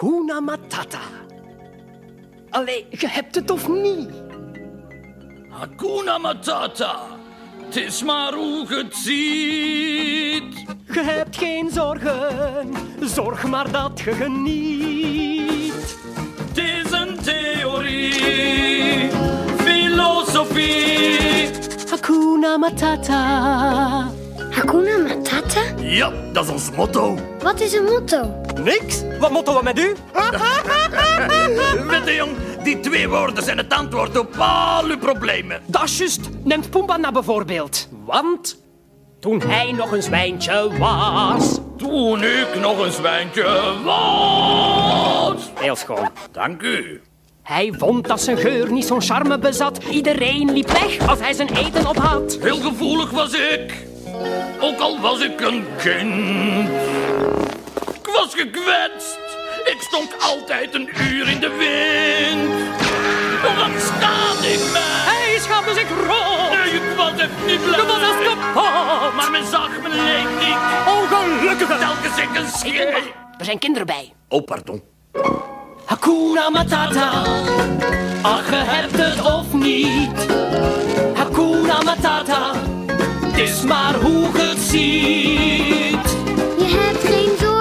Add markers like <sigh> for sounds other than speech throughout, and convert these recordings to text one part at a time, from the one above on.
Hakuna Matata. Allee, je hebt het of niet? Hakuna Matata. Het is maar hoe je het ziet. Je hebt geen zorgen, zorg maar dat je geniet. Het is een theorie, filosofie. Hakuna Matata. Hakuna Matata? Ja, dat is ons motto. Wat is een motto? Niks? Wat moeten we met u? <laughs> Weet je, jong, die twee woorden zijn het antwoord op al uw problemen. Dat is juist. Neemt Pumba nou bijvoorbeeld. Want toen hij nog een zwijntje was... Toen ik nog een zwijntje was. Heel schoon. Dank u. Hij vond dat zijn geur niet zo'n charme bezat. Iedereen liep weg als hij zijn eten op had. Heel gevoelig was ik. Ook al was ik een kind. Ik was gekwetst. Ik stonk altijd een uur in de wind. Wat schaamde ik mij? Hij schaamde zich rot. Nee, ik was echt niet blij. Je was als kapot. Maar men zag me leek niet. Ongelukkige. Telkens ik een schreeuw. Er zijn kinderen bij. Oh, pardon. Hakuna Matata. Ach, je hebt het of niet. Hakuna Matata. Het is maar hoe je het ziet. Je hebt geen zorgen,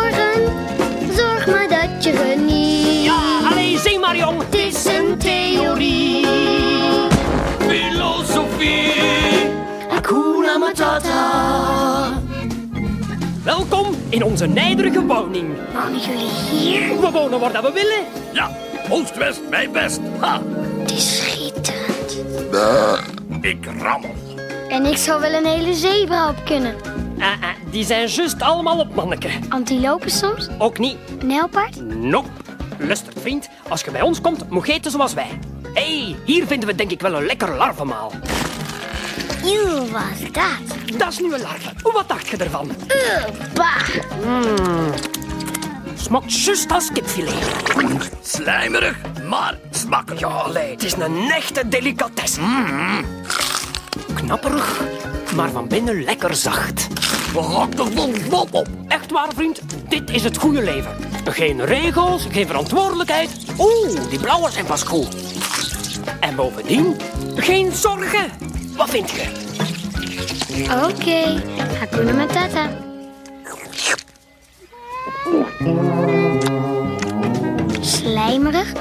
Filosofie. Hakuna Matata. Welkom in onze nijderige woning. Wonen jullie hier? We wonen waar dat we willen. Ja, Oost-West, mijn best. Ha, Het is schitterend. ik rammel. En ik zou wel een hele zebra op kunnen. Ah, ah, die zijn juist allemaal op manneke. Antilopen soms? Ook niet. Een nijlpaard? Nope. Luister, vriend. Als je bij ons komt, moet je eten zoals wij. Hé, hey, hier vinden we denk ik wel een lekker larvenmaal. Eeuw, wat is dat? Dat is nu een larve. Wat dacht je ervan? Eeuw, bah. Smaakt juist als kipfilet. Slijmerig, maar smakelijk. Ja, allee, het is een echte delicatesse. Knapperig, maar van binnen lekker zacht. We hakken vol mop op. Echt waar, vriend, dit is het goede leven. Geen regels, geen verantwoordelijkheid. Oeh, die blauwe zijn pas cool. En bovendien, geen zorgen. Wat vind je? Oké, Hakuna Matata. Slijmerig,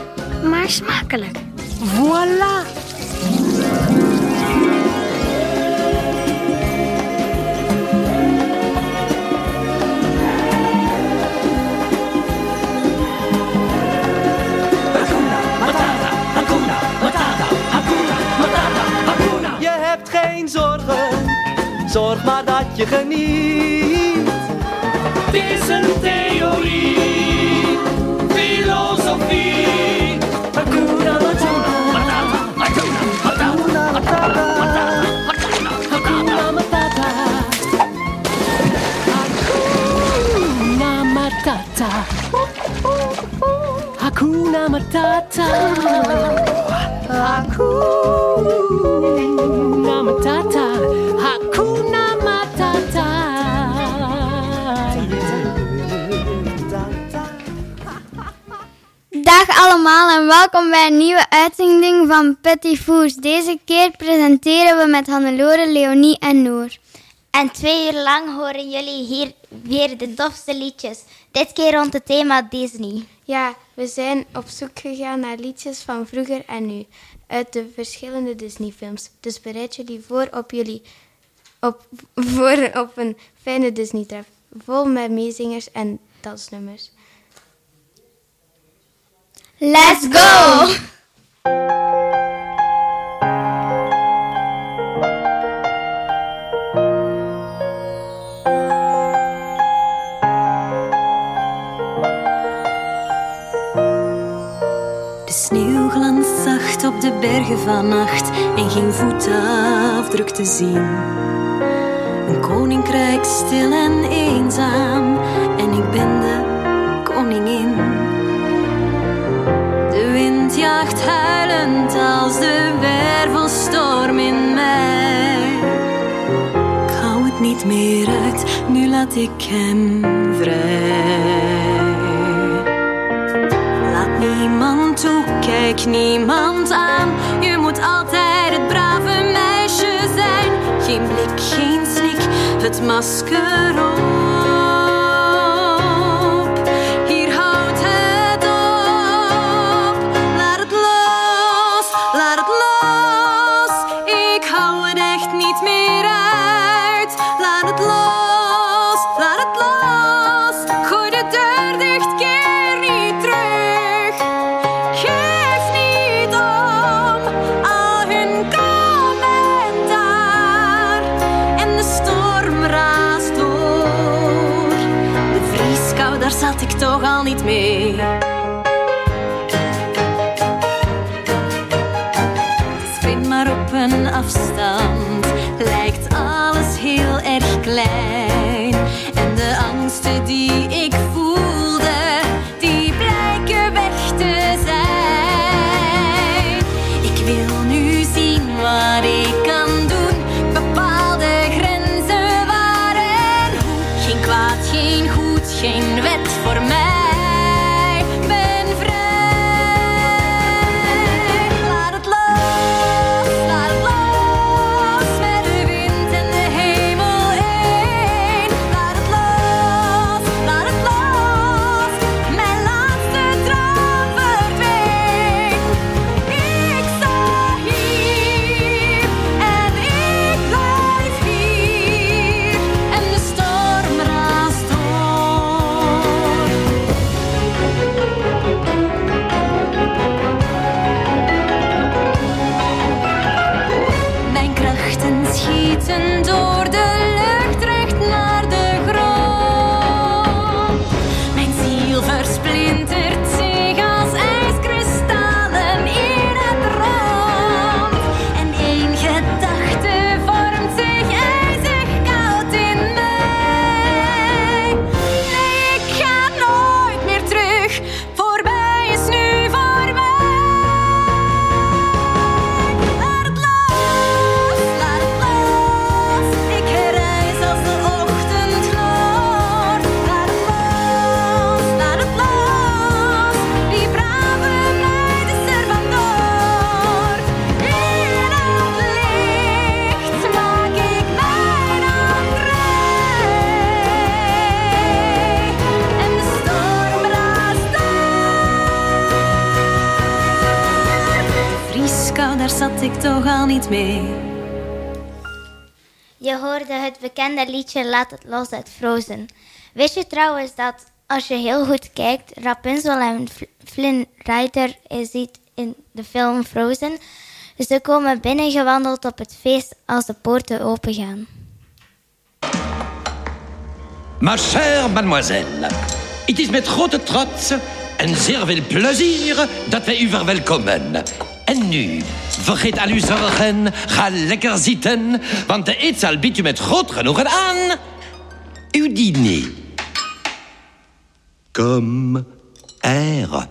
maar smakelijk. Voilà. Zorg maar dat je geniet. Het is een theorie, filosofie. Hakuna Matata. Matata, Hakuna Matata, Hakuna Hakuna Matata. Hakuna Matata. Hakuna Matata. Hakuna Matata. Allemaal en welkom bij een nieuwe uitzending van Petit Fours. Deze keer presenteren we met Hannelore, Leonie en Noor. En twee uur lang horen jullie hier weer de dofste liedjes. Dit keer rond het thema Disney. Ja, we zijn op zoek gegaan naar liedjes van vroeger en nu. Uit de verschillende Disney-films. Dus bereid jullie voor op, jullie, op, <laughs> voor op een fijne Disney-trip. Vol met meezingers en dansnummers. Let's go! De sneeuw glanst zacht op de bergen van nacht en geen voetafdruk te zien. Een koninkrijk stil en eenzaam en ik ben de jaagt huilend als de wervelstorm in mij. Ik hou het niet meer uit, nu laat ik hem vrij. ik niemand aan. Je moet altijd het brave meisje zijn. Geen blik, geen snik, het masker op. me. Mee. Je hoorde het bekende liedje Laat het los uit Frozen. Wist je trouwens dat als je heel goed kijkt, Rapunzel en Fl- Flynn Rider je ziet in de film Frozen? Ze komen binnengewandeld op het feest als de poorten opengaan. Ma chère mademoiselle, het is met grote trots en zeer veel plezier dat wij u verwelkomen. En nu, vergeet al uw ga lekker zitten, want de eetzaal biedt u met groot genoegen aan. Uw diner. Kom er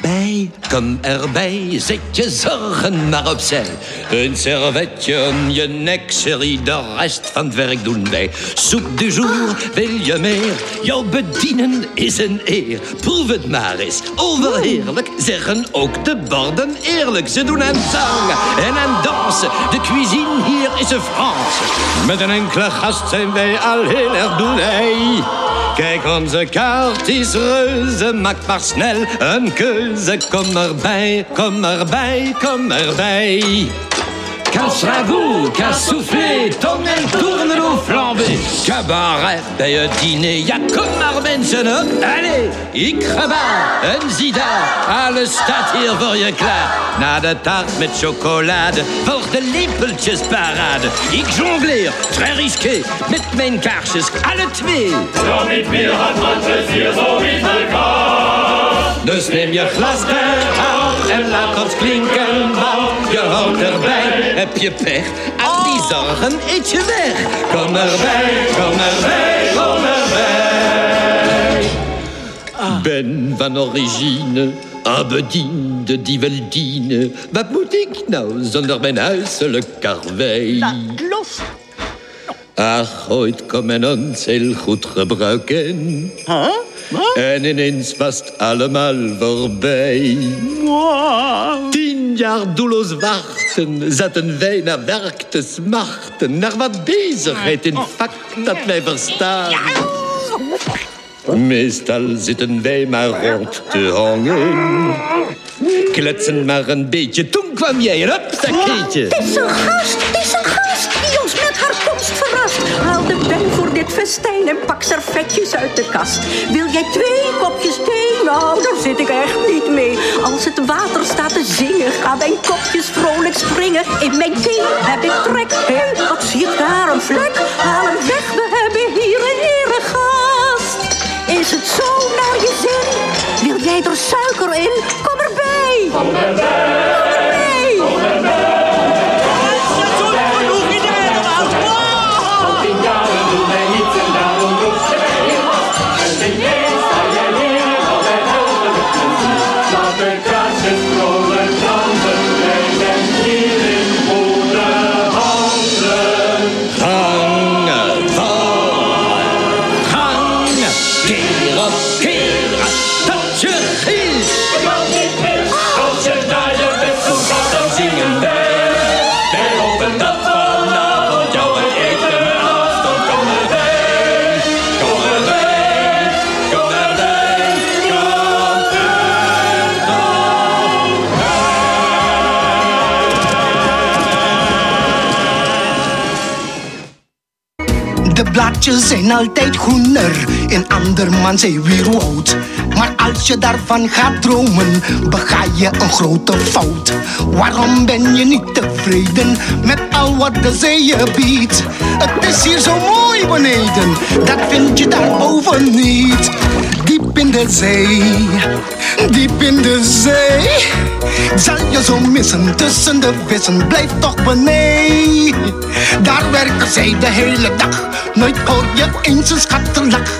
bij, kom erbij, zet je zorgen maar opzij. Een servetje om je nek, serie, de rest van het werk doen wij. Soep du jour, wil je meer? Jou bedienen is een eer. Proef het maar eens, overheerlijk, zeggen ook de borden eerlijk. Ze doen aan zang en aan dansen, de cuisine hier is een Franse. Met een enkele gast zijn wij al heel erg blij. Kijk, onze kaart is reuze, maak maar snel een keuze. Kom erbij, kom erbij, kom erbij. qu'un ragoût, qu'un soufflé, tournez tourne l'eau flambée, qu'un barret, un dîner, y'a comme Armen allez, Ikraba, Mzida, à le statir voor je klaar, na de tarte met chocolade, voor de lippeltjes parade, ik jongleer, très risqué, met mijn kaarsjes, alle twee. Zo mit mir hat manches hier so wie Dus neem je glas eruit en laat ons klinken, want Je hoort erbij, heb je pech, al die zorgen eet je weg. Kom erbij, kom erbij, kom erbij. Ben van origine, abediende die wel dienen. Wat moet ik nou zonder mijn huiselijk karwei? Los. Ach, ooit kon men ons heel goed gebruiken. Huh? En ineens was het allemaal voorbij. Tien jaar doelloos wachten, zaten wij naar werk te smachten. Naar wat bezigheid in vak dat wij verstaan. Meestal zitten wij maar rond te hangen. Kletsen maar een beetje. Toen kwam jij, een upsakeetje. Het is een gast, het is een gast dit festijn en pak servetjes uit de kast. Wil jij twee kopjes thee? Nou, daar zit ik echt niet mee. Als het water staat te zingen, gaan mijn kopjes vrolijk springen. In mijn thee heb ik trek. Hé, wat zie ik daar, een vlek? Haal hem weg, we hebben hier een eregast. Is het zo naar je zin? Wil jij er suiker in? Kom erbij! Kom erbij! Zijn altijd groener in andermans zeewierwoud. Maar als je daarvan gaat dromen, bega je een grote fout. Waarom ben je niet tevreden met al wat de zee je biedt? Het is hier zo mooi beneden, dat vind je daarboven niet. Diep in de zee, diep in de zee. Zal je zo missen tussen de vissen, blijf toch beneden. Daar werken zij de hele dag, nooit hoor je eens een schattenlach.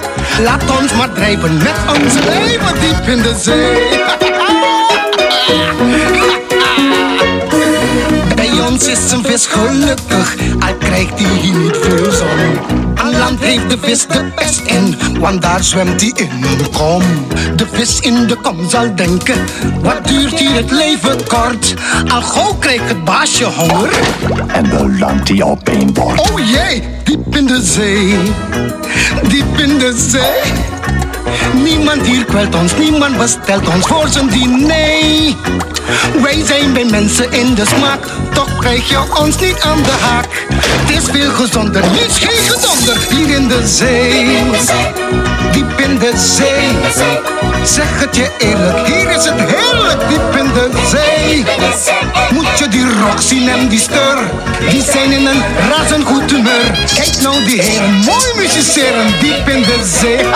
Laat ons maar drijven met onze leven diep in de zee. <laughs> Bij ons is een vis gelukkig, al krijgt hij hier niet veel zon. Aan land heeft de vis de pest in, want daar zwemt hij in een kom. De vis in de kom zal denken, wat duurt hier het leven kort? Al gauw krijgt het baasje honger. En dan landt hij op een bord. Oh jee, diep in de zee, diep in de zee. Niemand hier kwelt ons, niemand bestelt ons voor zijn diner. Wij zijn bij mensen in de smaak, toch krijg je ons niet aan de haak. Het is veel gezonder, niets geen gedonder hier in de zee. Diep in de zee, zeg het je eerlijk, hier is het heerlijk. Diep in de zee, moet je die rock zien en die stur. Die zijn in een razend goed humeur. Kijk nou die heren, mooi musiceren, diep in de zee. <laughs>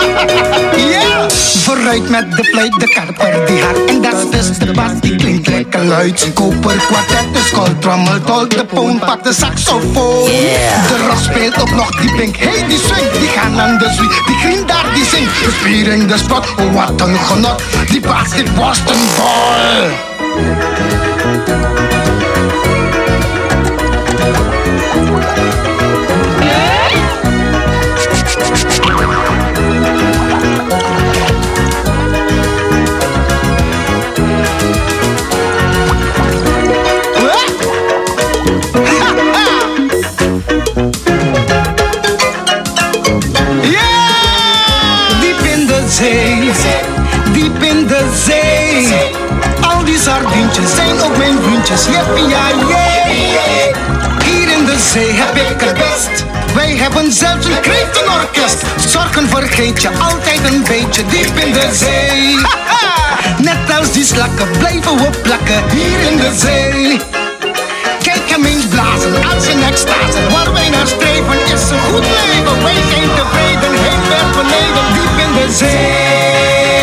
Ja, vooruit met de fluit, de karper die hart. En dat is de bas, die klinkt lekker luid. Koper, kwartet, de trommel, tol, de poon, pak de saxofoon. De ros speelt ook nog die pink, hey die swing, die gaan aan de zwie. Die green daar, die zingt, de spiering, de spot, oh wat een genot. Die baas, die borst een ook mijn vriendjes, jippie ja jee. Hier in de zee heb ik het best. Wij hebben zelfs een kreeftenorkest. Zorgen vergeet je altijd een beetje diep in de zee. <laughs> Net als die slakken blijven we plakken hier in de zee. Kijk hem eens blazen als een extase. Waar wij naar streven is een goed leven. Wij zijn tevreden, heel ver beneden, diep in de zee.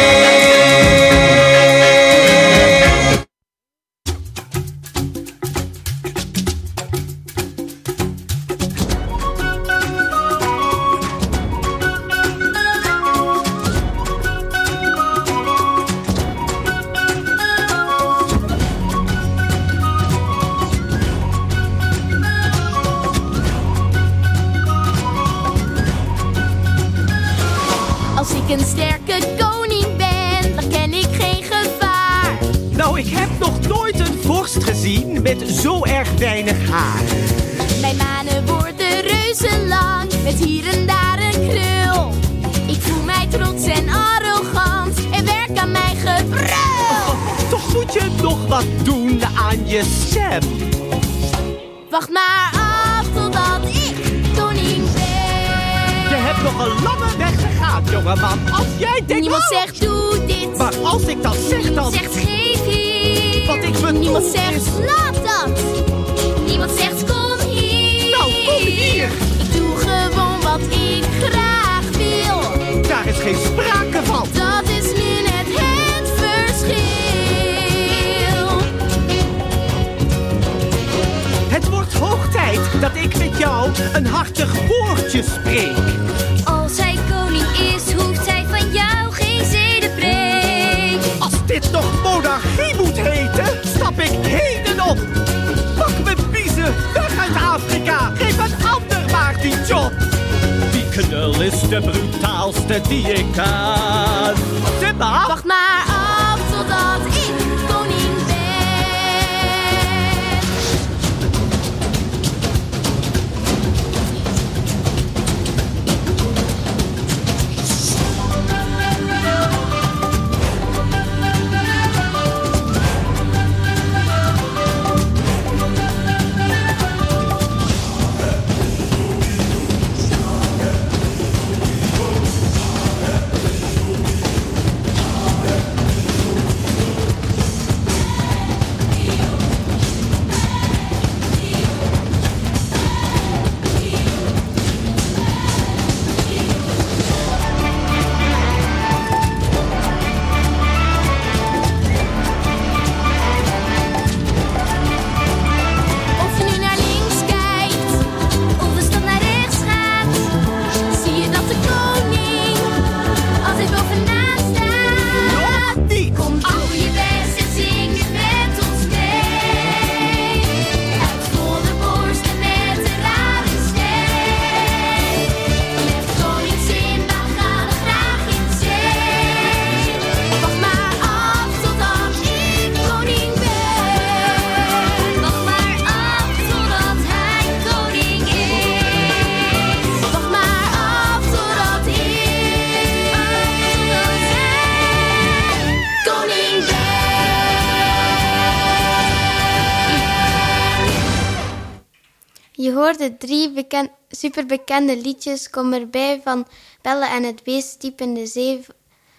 Hoorde drie beken superbekende liedjes Kom erbij van Belle en het Beest, Diep in de Zee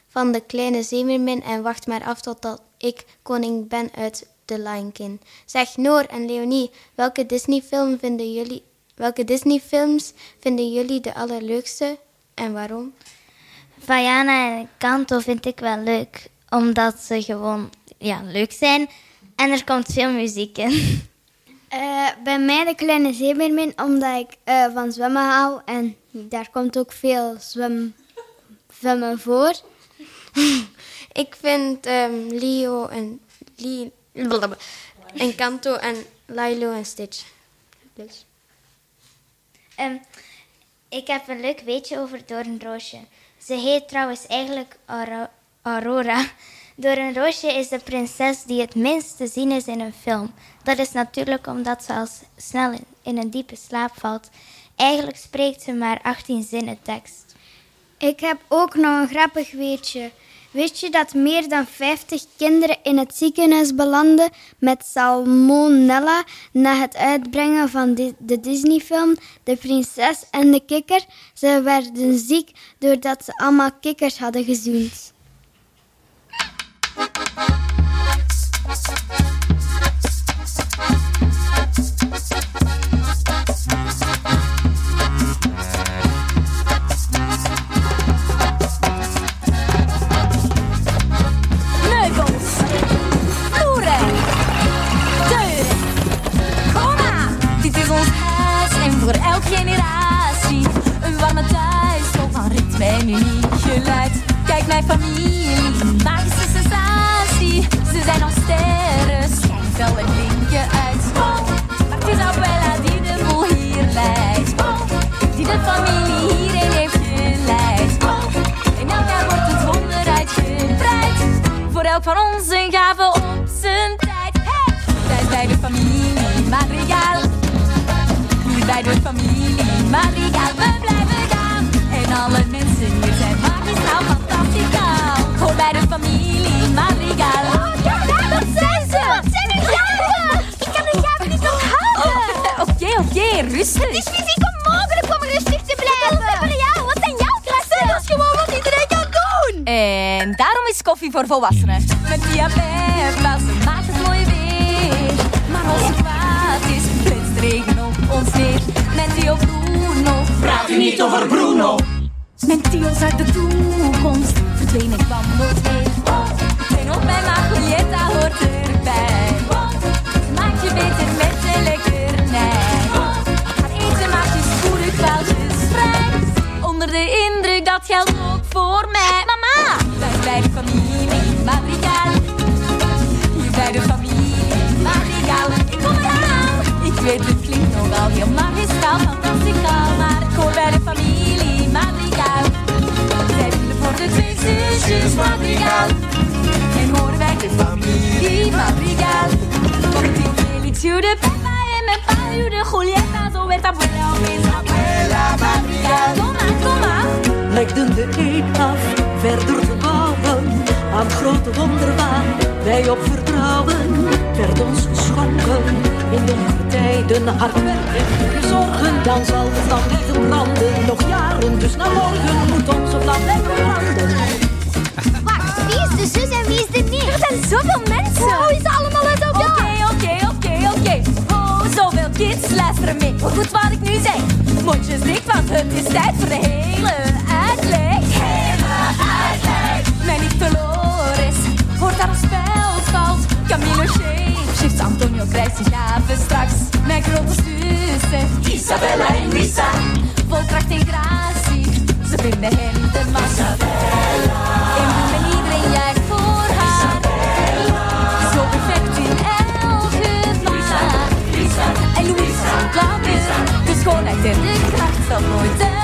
van de Kleine Zeemermin en Wacht maar af totdat ik koning ben uit The Lion King. Zeg Noor en Leonie, welke Disneyfilm vinden jullie, welke Disneyfilms vinden jullie de allerleukste en waarom? Vaiana en Kanto vind ik wel leuk, omdat ze gewoon ja, leuk zijn. En er komt veel muziek in. <laughs> Eh, bij mij de kleine zeemermin, omdat ik eh, van zwemmen hou. En daar komt ook veel zwem, zwemmen voor. <laughs> Ik vind ehm, Leo en en Kanto en Lilo en Stitch. Dus. Ehm, ik heb een leuk weetje over Doornroosje. Ze heet trouwens eigenlijk Auro- Aurora. Doornroosje is de prinses die het minst te zien is in een film. Dat is natuurlijk omdat ze al snel in, een diepe slaap valt. Eigenlijk spreekt ze maar 18 zinnen tekst. Ik heb ook nog een grappig weetje. Wist je dat meer dan 50 kinderen in het ziekenhuis belanden met salmonella na het uitbrengen van de Disneyfilm De Prinses en de Kikker? Ze werden ziek doordat ze allemaal kikkers hadden gezoend. Kijk mijn familie, magische sensatie. Ze zijn als sterren, schijnt wel en blinken uit. Maar het is Abuela die de boel hier leidt. Die de familie hierheen heeft geleid. In elk jaar wordt het wonder uitgebreid. Voor elk van ons een gave op zijn tijd. Hey! Thuis bij de familie Madrigal. Bij de familie Madrigal, we blijven gaan. En alle bij de familie Madrigal. Oh, ja, daar, dat zijn ze! Dat zijn de gaven! Ik kan de gaven niet onthouden! Oké, oké, rustig. Het is fysiek onmogelijk om rustig te blijven! Voor jou, wat zijn jouw krachten? Dat is gewoon wat iedereen kan doen! En daarom is koffie voor volwassenen. Met diabetes, maakt het mooi weer. Maar als het kwaad is, flitst regen op ons neer. Met Tio Bruno. Praat u niet over Bruno. Mijn Tio's uit de toekomst verdween ik nooit meer. En op mijn maag Julietta hoort erbij. Maak je beter met de lekkernij. Haar eten maakt je spoedig vrij. Onder de indruk, dat geldt ook voor mij. Mama! Wij bij de familie Madrigal. Hier bij de familie Madrigal. Ik kom eraan. Ik weet, het klinkt nogal heel magistraal, fantasticaal. Maar ik hoor bij de familie Madrigal. De twee zusjes Madrigal. En horen wij de familie Madrigal. Komt die Felixio de Peppa en mijn pa de Julieta. Zo werd abuela opeens abuela Madrigal. Kom maar. legden de eet af, verder te bouwen aan het grote wonderbaan. Wij op vertrouwen werd ons geschonken tijden hard werken, gezorgen. Dan zal de vlam blijven branden, nog jaren, dus na morgen moet onze vlam blijven branden. Wacht, wie is de zus en wie is de nicht? Er zijn zoveel mensen! Hoe is het allemaal uit elkaar? Oké, oké, oké, oké. Oh, zoveel kids, luisteren mee. Hoor goed wat ik nu zeg. Mondjes dicht, want het is tijd voor de hele uitleg. Hele uitleg. Mijn niet Dolores hoort daar een spel valt. Shifts Zijn gaven straks. Mijn grote zussen, Isabella en Lisa. Vol kracht en gratie, ze vinden hem de massa. En bloem en iedereen juicht voor haar. Zo perfect in elke maat. En Louise is een klappen. De schoonheid en de kracht zal nooit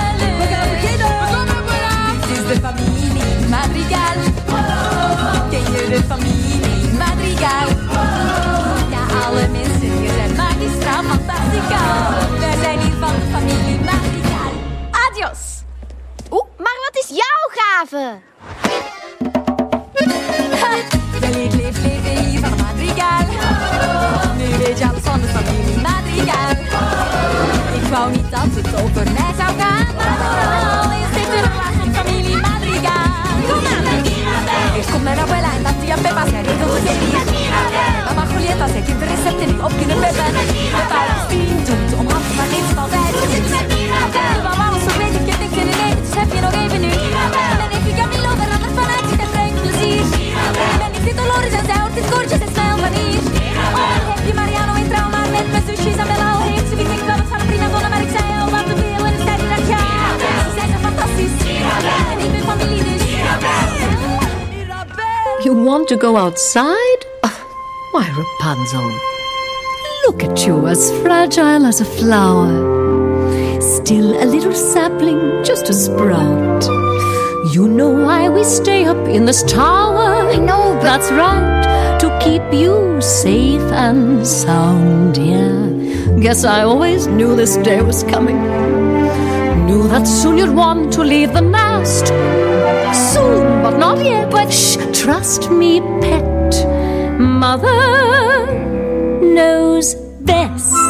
Wij zijn hier van de familie Madrigal. Adios. Oeh, maar wat is jouw gave? Wel, ik leef leven hier van Madrigal. Nu weet je alles van de familie Madrigal. Ik wou niet dat het over mij zou gaan. Maar al is dit een van familie Madrigal. Eerst komt mijn abuela en dan tia Peppa. Zij regelt de serie. Mama Julieta, zij kent de recepten niet op kunnen peppen. Mijn vader is tien, doet om hand, maar geeft het altijd. De mama was zo weet ik heb niks in de leven, dus heb je nog even nu. Mijn neefje Camilo verandert van uitzicht en brengt plezier. Mijn nichtje Dolores en zij hoort in koortjes en snel van hier. Oh, heb je Mariano in trauma met mijn zusje Isabella al heeft ze wie ik wel eens van een prima donna, maar ik zei al wat te veel en het tijd dat ja. Ze zijn zo fantastisch. En ik ben familie dus. You want to go outside? Why, Rapunzel? Look at you, as fragile as a flower. Still a little sapling, just a sprout. You know why we stay up in this tower? I know, that's right, to keep you safe and sound, yeah. Guess I always knew this day was coming. Knew that soon you'd want to leave the nest. Soon, but not yet. But shh, trust me, pet. Mother knows best.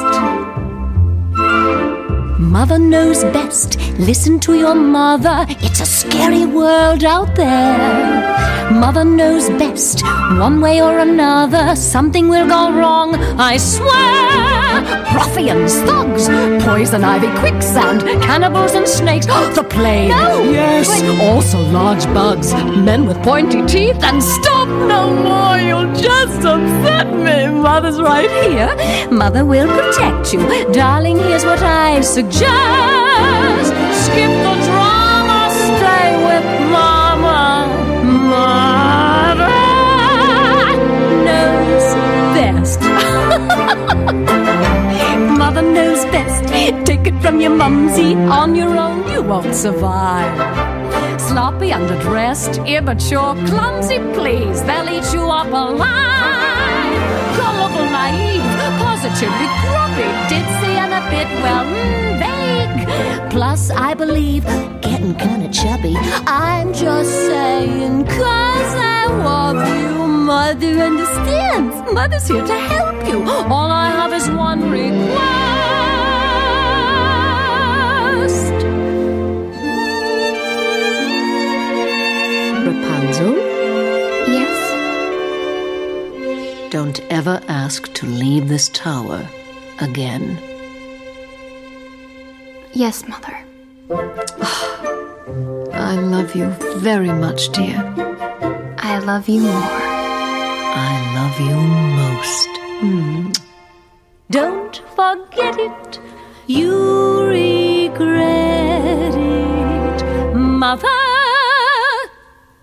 Mother knows best. Listen to your mother. It's a scary world out there. Mother knows best. One way or another, something will go wrong. I swear. Ruffians, thugs, poison ivy, quicksand, cannibals and snakes. <gasps> the plague. No, Yes. but- Also large bugs, men with pointy teeth, and stop no more. You'll just upset me. Mother's right here. Mother will protect you. Darling, here's what I suggest. Just skip the drama, stay with Mama. Mother knows best. <laughs> Mother knows best. Take it from your mumsy. On your own, you won't survive. Sloppy, underdressed, immature, clumsy, please. They'll eat you up alive. Gullible, naive, relatively grubby, ditzy, and a bit, well, mm, vague. Plus, I believe getting kinda chubby. I'm just saying, cause I love you. Mother understands. Mother's here to help you. All I have is one request. Rapunzel? Yes? Don't ever ask to leave this tower again. Yes, Mother. <sighs> I love you very much, dear. I love you more. I love you most. Mm. Don't forget it. You regret it. Mother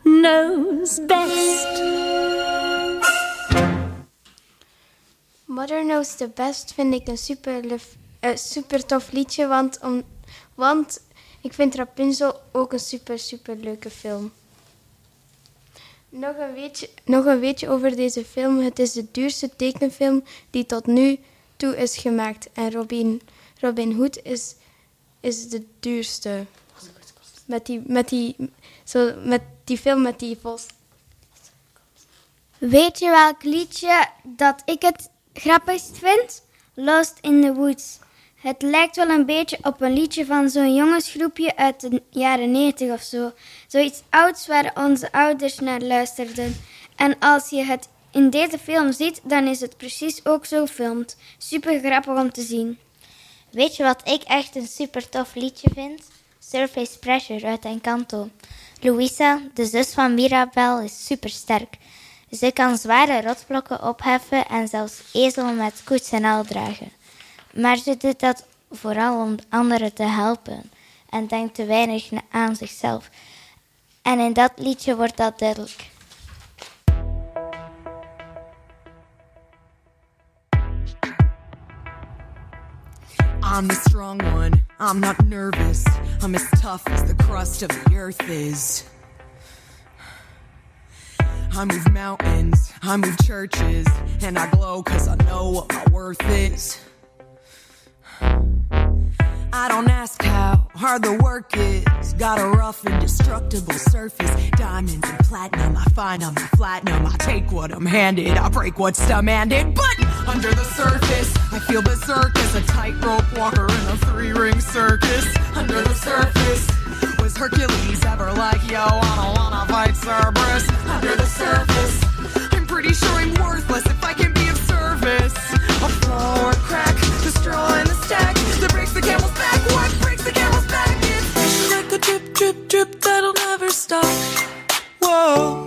knows best. Mother Knows the Best vind ik een super, eh, super tof liedje, want, om, want ik vind Rapunzel ook een super, super leuke film. Nog een, weetje, nog een weetje over deze film. Het is de duurste tekenfilm die tot nu toe is gemaakt. En Robin, Robin Hood is, is de duurste. Met die, met, die, zo, met die film met die vos. Weet je welk liedje dat ik het grappigst vind? Lost in the Woods. Het lijkt wel een beetje op een liedje van zo'n jongensgroepje uit de jaren 90 of zo. Zoiets ouds waar onze ouders naar luisterden. En als je het in deze film ziet, dan is het precies ook zo gefilmd. Super grappig om te zien. Weet je wat ik echt een super tof liedje vind? Surface Pressure uit Encanto. Louisa, de zus van Mirabel, is super sterk. Ze kan zware rotblokken opheffen en zelfs ezel met koets en al dragen. Maar ze doet dat vooral om anderen te helpen en denkt te weinig aan zichzelf. En in dat liedje wordt dat duidelijk. I'm the strong one. I'm not nervous. I'm as tough as the crust of the earth is. I move mountains, I move churches, and I glow cause I know what my worth is. I don't ask how hard the work is. Got a rough, indestructible surface. Diamonds and platinum, I find I'm platinum. I take what I'm handed, I break what's demanded. But under the surface, I feel berserk as a tightrope walker in a three ring circus. Under the surface, was Hercules ever like, yo, I don't wanna fight Cerberus? Under the surface, I'm pretty sure I'm worthless if I can be of service. A flaw or crack, the straw in the stack that breaks the camel's back. What breaks the camel's back? It's like a drip, drip, drip that'll never stop. Whoa.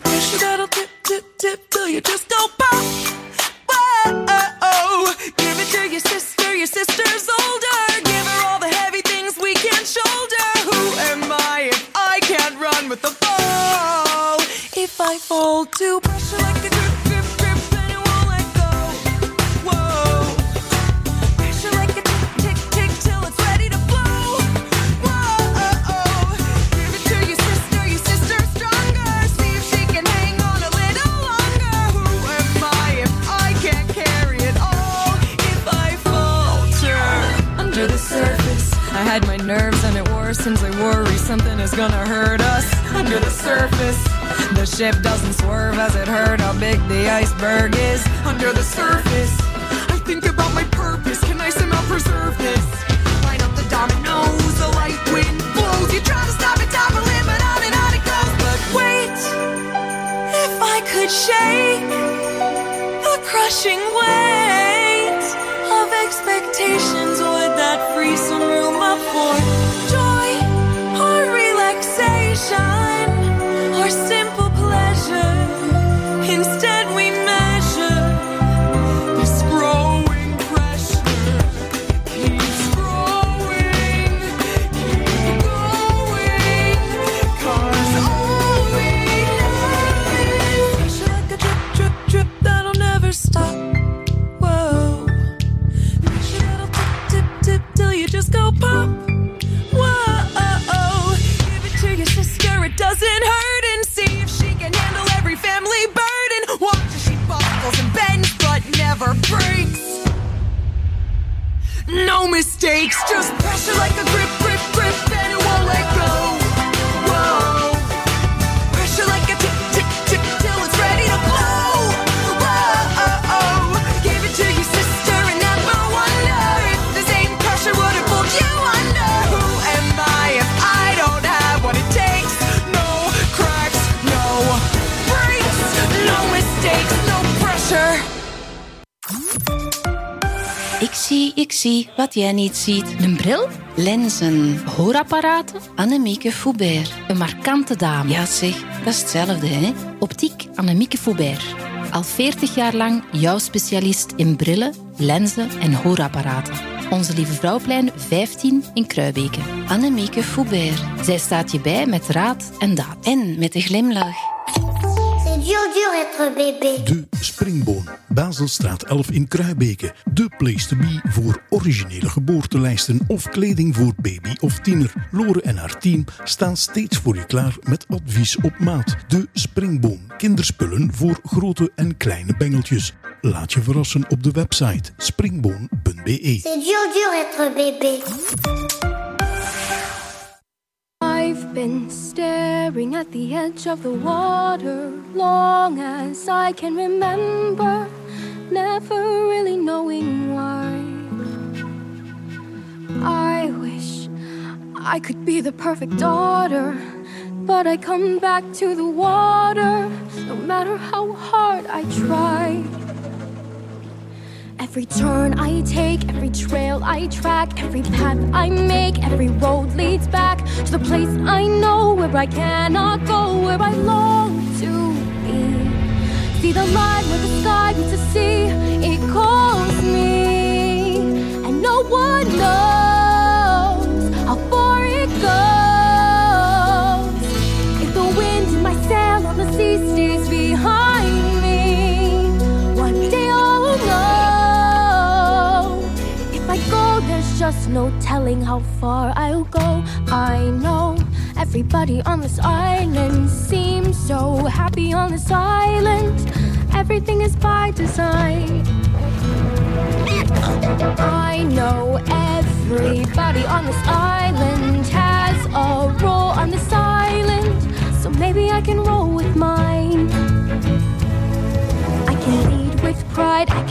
Pressure that'll tip, tip, tip till you just don't pop. Whoa. Give it to your sister, your sister's older. I fall to pressure like a drip, drip, drip, and it won't let go. Whoa. Pressure like a tick, tick, tick till it's ready to blow. Whoa. Oh. Give it to your sister, your sister's stronger. See if she can hang on a little longer. Who am I if I can't carry it all? If I falter under the surface, I had my nerves and it worsens. I worry something is gonna hurt us under the surface. The ship doesn't swerve as it hurt how big the iceberg is under the surface. I think about my purpose. Can I somehow preserve this? Line up the dominoes, the light wind blows. You try to stop it, topple it, but on and on it goes. But wait, if I could shake the crushing weight mistakes. Just pressure like a zie, ik zie wat jij niet ziet. Een bril? Lenzen. Hoorapparaten? Annemieke Foubert. Een markante dame. Ja zeg, dat is hetzelfde hè. Optiek Annemieke Foubert. Al 40 jaar lang jouw specialist in brillen, lenzen en hoorapparaten. Onze Lieve Vrouwplein 15 in Kruibeke. Annemieke Foubert. Zij staat je bij met raad en daad. En met een glimlach. Dur, dur être bébé. De Springboom, Baselstraat 11 in Kruibeke. De place to be voor originele geboortelijsten of kleding voor baby of tiener. Lore en haar team staan steeds voor je klaar met advies op maat. De Springboom, kinderspullen voor grote en kleine bengeltjes. Laat je verrassen op de website springboom.be. C'est dur, dur être bébé. Been staring at the edge of the water long as I can remember, never really knowing why. I wish I could be the perfect daughter, but I come back to the water no matter how hard I try. Every turn I take, every trail I track, every path I make, every road leads back to the place I know where I cannot go, where I long to be. See the line where the sky meets the sea, it calls me, and no one knows how far it goes. If the wind sail on the sea just no telling how far I'll go. I know everybody on this island seems so happy on this island. Everything is by design. I know everybody on this island has a role on this island, so maybe I can roll with mine.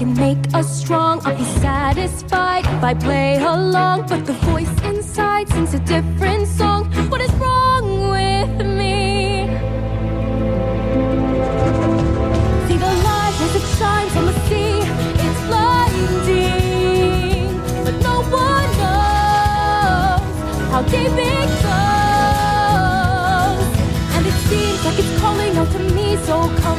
Can make us strong. I'll be satisfied if I play along, but the voice inside sings a different song. What is wrong with me? See the light as it shines on the sea, it's blinding, but no one knows how deep it goes. And it seems like it's calling out to me, so come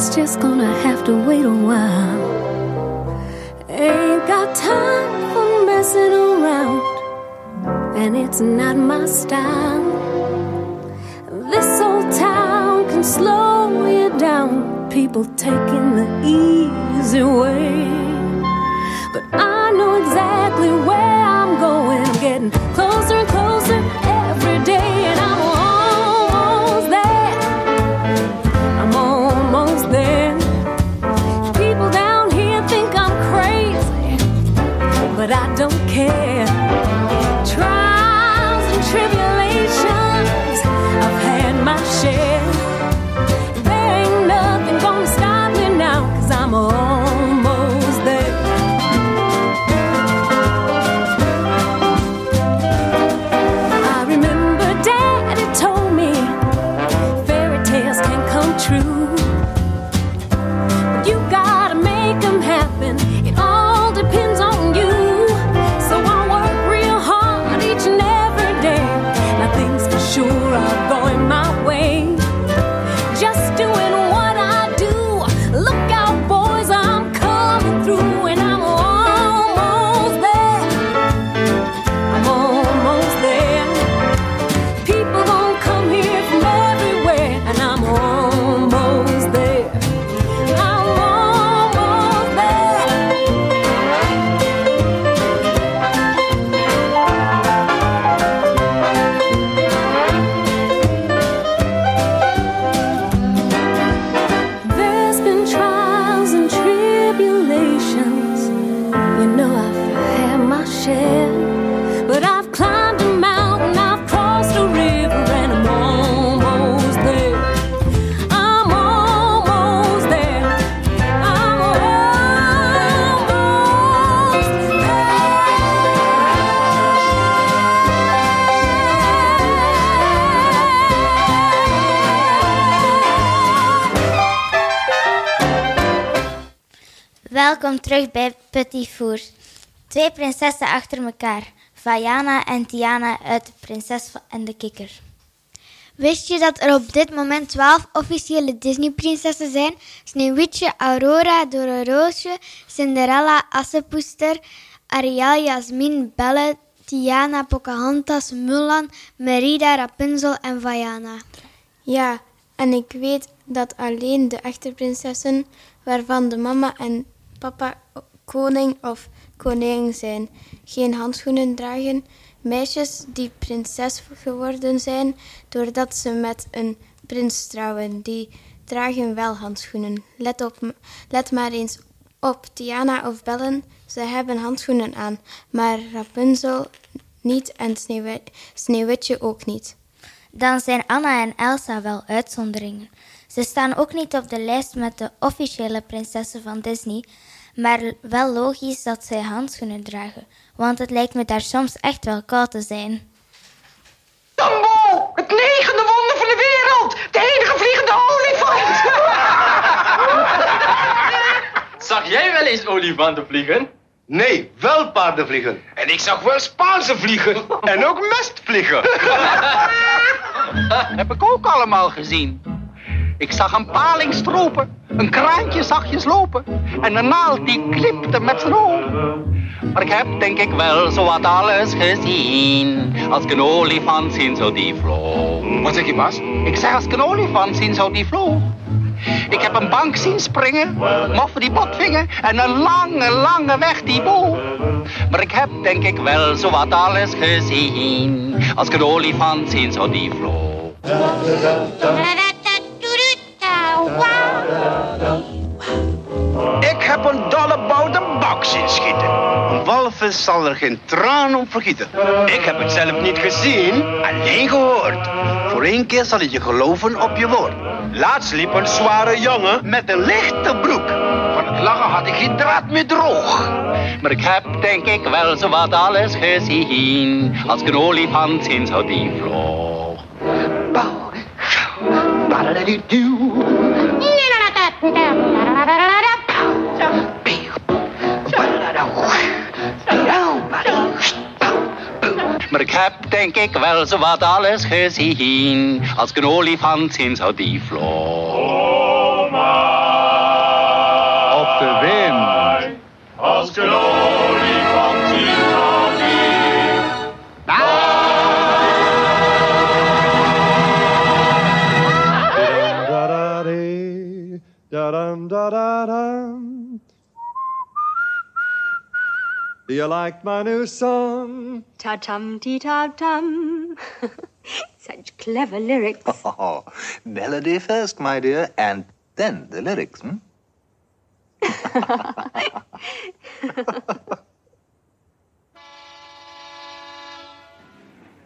That's just gonna have to wait a while. Ain't got time for messing around, and it's not my style. This old town can slow you down, people taking the easy way. Welkom terug bij Petit Four. Twee prinsessen achter elkaar. Vaiana en Tiana uit De Prinses en de Kikker. Wist je dat er op dit moment 12 officiële Disney-prinsessen zijn? Sneeuwwitje, Aurora, Dororoosje, Cinderella, Assepoester, Ariel, Jasmin, Belle, Tiana, Pocahontas, Mulan, Merida, Rapunzel en Vaiana. Ja, en ik weet dat alleen de echte prinsessen, waarvan de mama en papa koning of koningin zijn, geen handschoenen dragen. Meisjes die prinses geworden zijn doordat ze met een prins trouwen, die dragen wel handschoenen. Let, op, let maar eens op Tiana of Bellen, ze hebben handschoenen aan, maar Rapunzel niet en Sneeuwwi- Sneeuwwitje ook niet. Dan zijn Anna en Elsa wel uitzonderingen. Ze staan ook niet op de lijst met de officiële prinsessen van Disney, maar wel logisch dat zij handschoenen dragen, want het lijkt me daar soms echt wel koud te zijn. Dumbo, het negende wonder van de wereld. De enige vliegende olifant. <laughs> Zag jij wel eens olifanten vliegen? Nee, wel paarden vliegen. En ik zag wel Spaanse vliegen. En ook mestvliegen. <laughs> Heb ik ook allemaal gezien. Ik zag een paling stropen, een kraantje zachtjes lopen en een naald die knipte met zijn oog. Maar ik heb denk ik wel zowat alles gezien. Als ik een olifant zien zou die vloog. Wat zeg je, Bas? Ik zeg als ik een olifant zien zou die vloog. Ik heb een bank zien springen, moffen die botvingen en een lange, lange weg die boog. Maar ik heb denk ik wel zowat alles gezien. Als ik een olifant zien zou die vloog. Ik heb een dolle bak zien schieten. Een walvis zal er geen traan om vergieten. Ik heb het zelf niet gezien, alleen gehoord. Voor één keer zal ik je geloven op je woord. Laatst liep een zware jongen met een lichte broek. Van het lachen had ik geen draad meer droog. Maar ik heb denk ik wel zowat alles gezien. Als ik een olifant zien zou die vloog. Maar ik heb denk ik wel zowat alles gezien. Als een olifant zien zou die vloog. Da-dum, da-da-dum. Do you like my new song? Ta tum tee ta tum. <laughs> Such clever lyrics. Oh, <laughs> melody first, my dear, and then the lyrics, hmm? <laughs>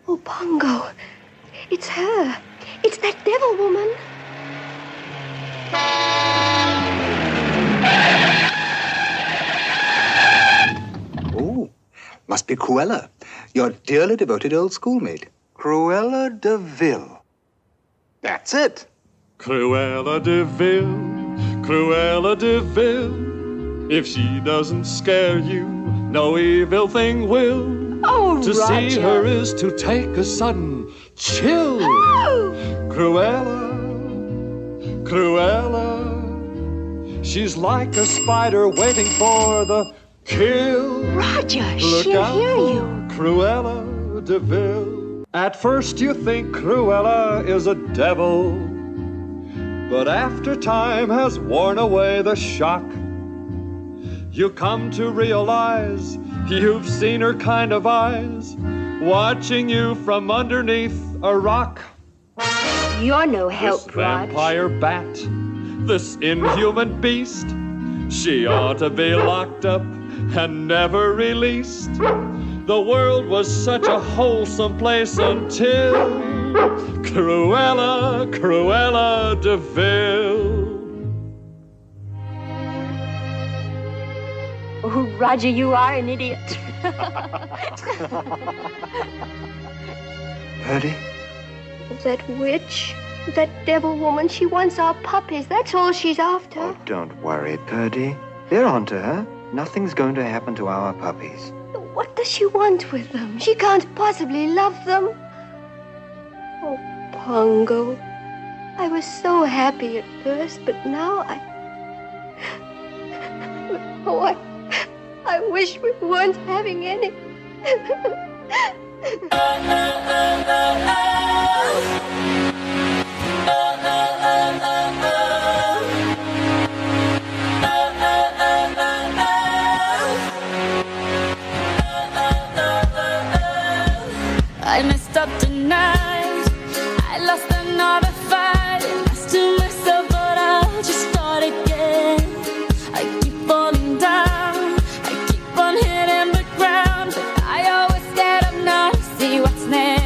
Oh, Pongo. It's her. It's that devil woman. Oh, must be Cruella, your dearly devoted old schoolmate. Cruella de Vil. That's it. Cruella de Vil, Cruella de Vil. If she doesn't scare you, no evil thing will. Oh, to see her is to take a sudden chill. Cruella, Cruella. She's like a spider waiting for the kill. Roger, Look she'll out hear you. Cruella de Vil. At first you think Cruella is a devil, but after time has worn away the shock, you come to realize you've seen her kind of eyes watching you from underneath a rock. You're no This help, Rod. vampire bat, this inhuman beast, she ought to be locked up and never released. The world was such a wholesome place until Cruella, Cruella de Vil. Oh, Roger, you are an idiot. <laughs> Purdy? that witch, that devil woman, she wants our puppies. That's all she's after. Oh, don't worry, Purdy. They're onto her. Nothing's going to happen to our puppies. What does she want with them? She can't possibly love them. Oh, Pongo. I was so happy at first, but now I. <laughs> Oh, I. I wish we weren't having any. <laughs> I messed up tonight. I lost another fight. Lost to myself, but I'll just start again. I keep falling down. I keep on hitting the ground, but I always get up now see what's next.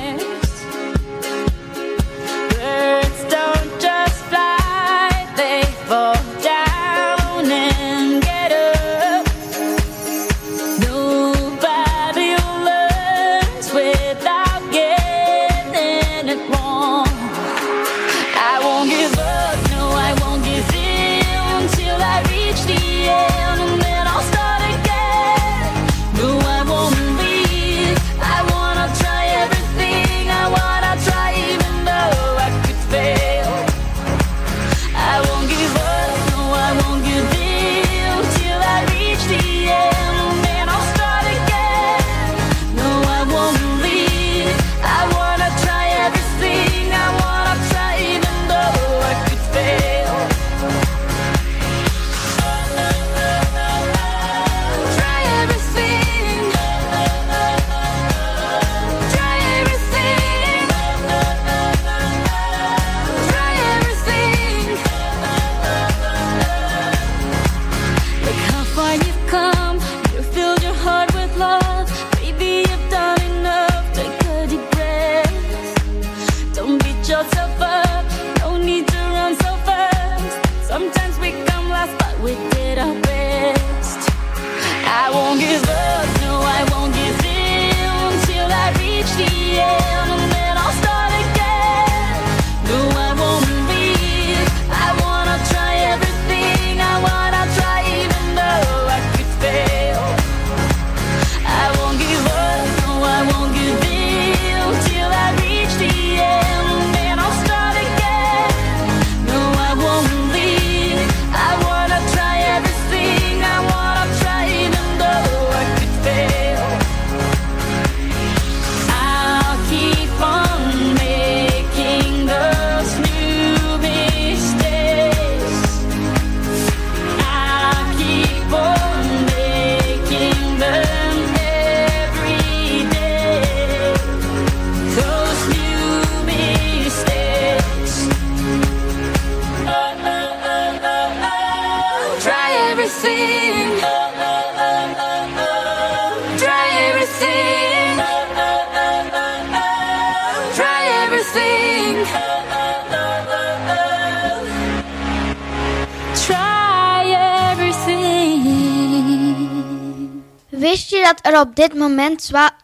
Er op dit moment zwaar...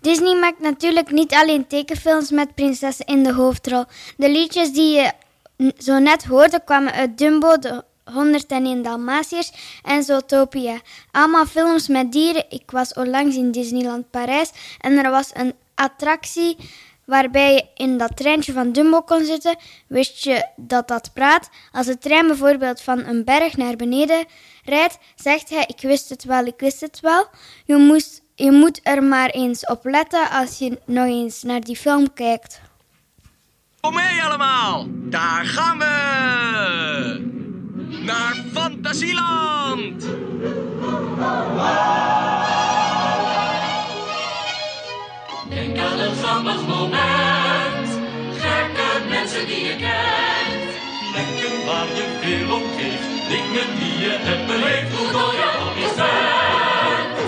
Disney maakt natuurlijk niet alleen tekenfilms met prinsessen in de hoofdrol. De liedjes die je zo net hoorde kwamen uit Dumbo, de 101 Dalmatiërs en Zootopia. Allemaal films met dieren. Ik was onlangs in Disneyland Parijs en er was een attractie waarbij je in dat treintje van Dumbo kon zitten. Wist je dat dat praat? Als de trein bijvoorbeeld van een berg naar beneden rijdt, zegt hij: Ik wist het wel, ik wist het wel. Je, moest, je moet er maar eens op letten als je nog eens naar die film kijkt. Kom mee allemaal, daar gaan we! Naar Fantasieland! Aan een grappig moment. Gekke mensen die je kent. Plekken waar je veel om geeft. Dingen die je hebt beleefd, hoe door je je bent.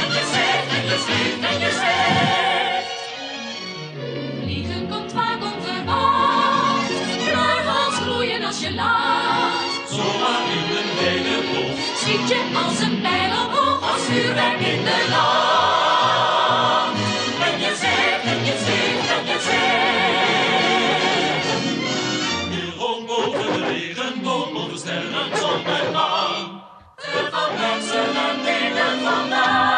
En je zegt, en je schreef, en je zegt. Liegen komt vaak onverwacht, maar als gloeien als je lacht. Zomaar in de hele bocht schiet je als een pijl omhoog, als vuurwerk in de nacht. Allah.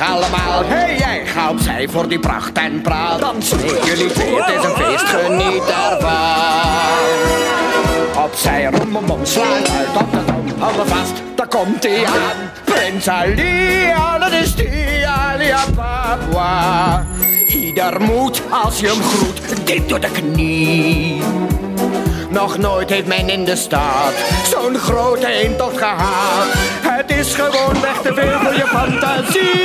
allemaal. Hey, jij ga opzij voor die pracht en praat. Dan smeek jullie twee, het is een feest, geniet ervan. Opzij, rom, bom, bom, slaan uit op de trom. Hou vast, daar komt hij aan. Prins Ali, dat is die Ali Papua. Ieder moet, als je hem groet, dit door de knie. Nog nooit heeft men in de stad zo'n grote intocht gehad. Het is gewoon weg te veel voor je fantasie.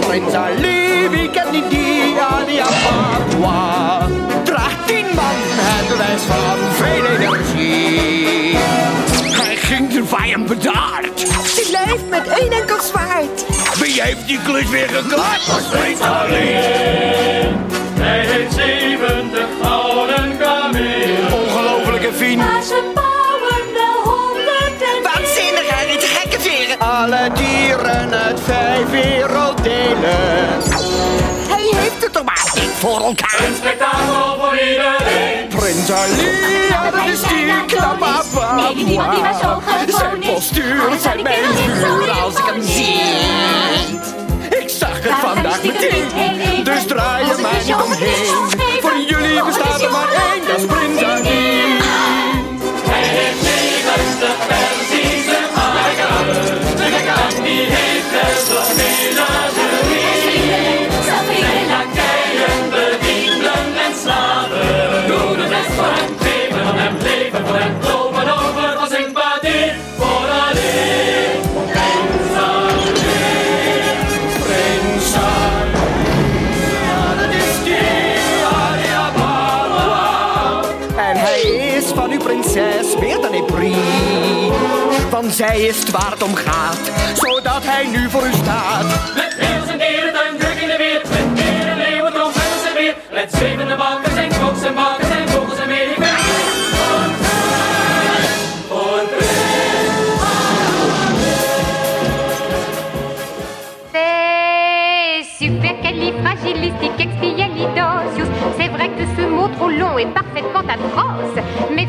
Prins Ali, wie kent niet die Ali? Draagt tien man het bewijs van veel energie. Hij ging de vijand bedaard. Die leeft met één enkel zwaard. Wie heeft die klus weer geklaard? was prins Ali. Hij heeft zeventig gouden kamelen. Ongelofelijke vien. Alle dieren uit vijf werelddelen. Hij heeft het toch maar niet voor elkaar. Een spektakel voor iedereen. Prins Ali, ja, dat is die knappe Nee, die Zijn postuur, zijn zo vuur als ik hem zie. Ik zag het vandaag meteen, dus draai je mij niet omheen. Voor jullie bestaat er maar één, dat is Prins Zij is het waar het om gaat, zodat hij nu voor u staat. Met heel zijn dieren, een druk in de weer. Met dieren, leeuwen, trompetters en weer. Met zwevende bakkers en koks en bakkers en vogels en meer. Ik ben supercalifragilisticexpialidocious. C'est vrai que ce mot trop long est parfaitement atroce. Mais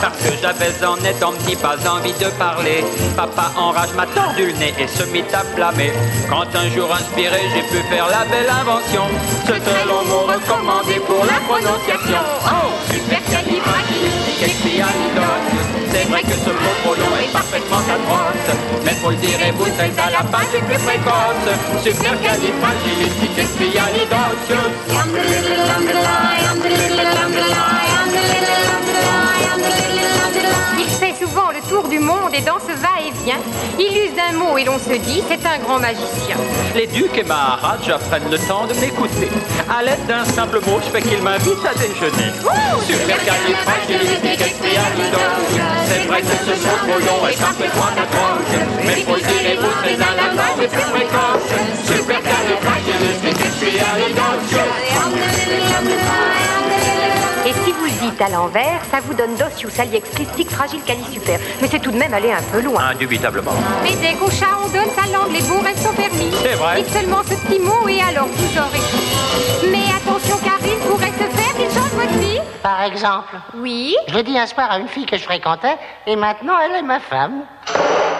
Parce que j'avais en étant petit pas envie de parler. Papa enrage m'a tordu le nez et se mit à flammer. Quand un jour inspiré, j'ai pu faire la belle invention. Ce long mot recommandé pour la prononciation. Oh, supercalifragilisticexpialidocious. parfaitement atroce. Mais faut le dire, et vous êtes à la page les plus précoce. Supercalifragilisticexpialidocious. Il fait souvent le tour du monde et dans ce va-et-vient, il use d'un mot et l'on se dit c'est un grand magicien. Les ducs et Maharajas prennent le temps de m'écouter. À l'aide d'un simple mot, je fais qu'ils m'invitent à déjeuner. Supercalifragilisticexpialidocious. C'est vrai que ce mot trop long est parfaitement atroce. Mais faut et vous êtes à la page les plus précoce. Et si vous le dites à l'envers, ça vous donne docius aliexclistique fragile calisuper. Mais c'est tout de même aller un peu loin. Indubitablement. Mais dès qu'au chat on donne sa langue, les mots restent permis. C'est vrai. Dites seulement ce petit mot et alors vous aurez tout. Mais attention car il pourrait se faire Par exemple. Oui. Je l'ai dit un soir à une fille que je fréquentais, et maintenant elle est ma femme.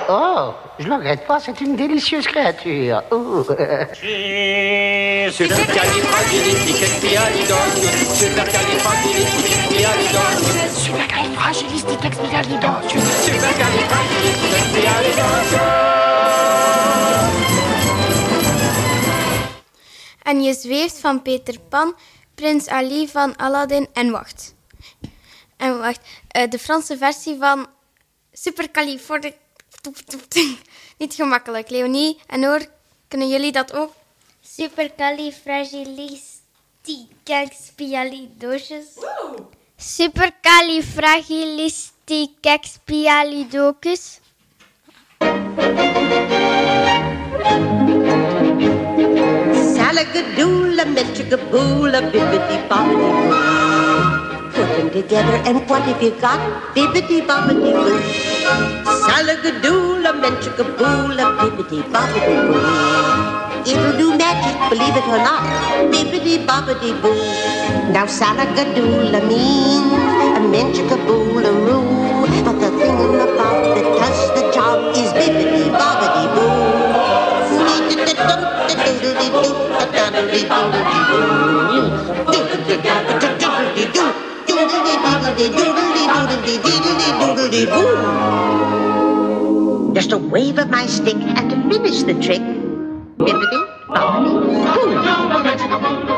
Oh, je ne regrette pas, c'est une délicieuse créature. Oh. En je zweeft van Peter Pan, Prins Ali van Aladdin en wacht. En wacht, eh, de Franse versie van Supercalifornisch... <laughs> Niet gemakkelijk. Leonie en Noor, kunnen jullie dat ook? Supercalifragilisticexpialidocious. Supercalifragilisticexpialidocus. Salagadoola, metricaboola, bibbidi bobbidi boo. Put them together and what have you got? Bibbidi bobbidi boo. Salagadoola, metricaboola, bibbidi bobbidi boo. It'll do magic, believe it or not. Bibbidi bobbidi boo. Now salagadoola means a menchicaboola roo. But the thing about that does the job is bibbidi bobbidi boo. Just a wave of my stick and to finish the trick. Bibbidi, bobbidi, boo.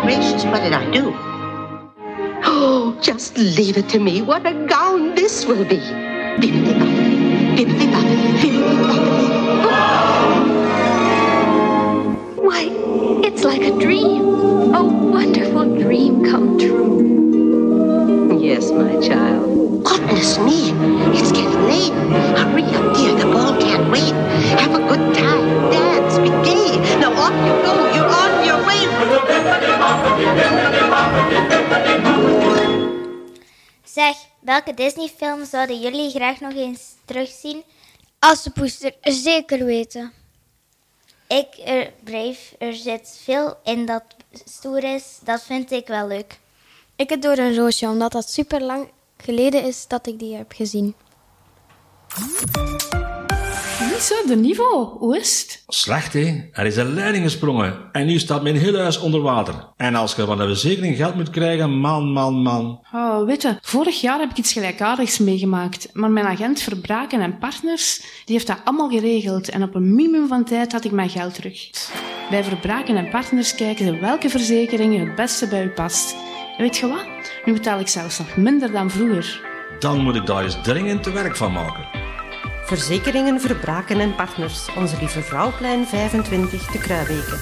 Gracious, what did I do? Oh, just leave it to me. What a gown this will be. Bibbidi, bobbidi, bibbidi, bobbidi, bibbidi, bobbidi. Why, it's like a dream. A wonderful dream come true. Yes, my child. Goodness me, it's getting late. Hurry up, dear. The ball can't wait. Have a good time. Dance, be gay. Now off you go. You're on your way. Zeg, welke Disney-film zouden jullie graag nog eens terugzien? Assepoester, zeker weten. Ik, er, Brave, er zit veel in dat stoer is. Dat vind ik wel leuk. Ik het door een roosje, omdat dat super lang geleden is dat ik die heb gezien. Zo, de niveau, hoe is het? Slecht, hè? Er is een leiding gesprongen en nu staat mijn hele huis onder water. En als je van de verzekering geld moet krijgen, man, man, man. Oh, weet je, vorig jaar heb ik iets gelijkaardigs meegemaakt, maar mijn agent Verbraken en Partners, die heeft dat allemaal geregeld en op een minimum van tijd had ik mijn geld terug. Bij Verbraken en Partners kijken ze welke verzekering het beste bij u past. En weet je wat? Nu betaal ik zelfs nog minder dan vroeger. Dan moet ik daar eens dringend te werk van maken. Verzekeringen Verbraken en Partners. Onze Lieve Vrouwplein 25 te Kruibeke.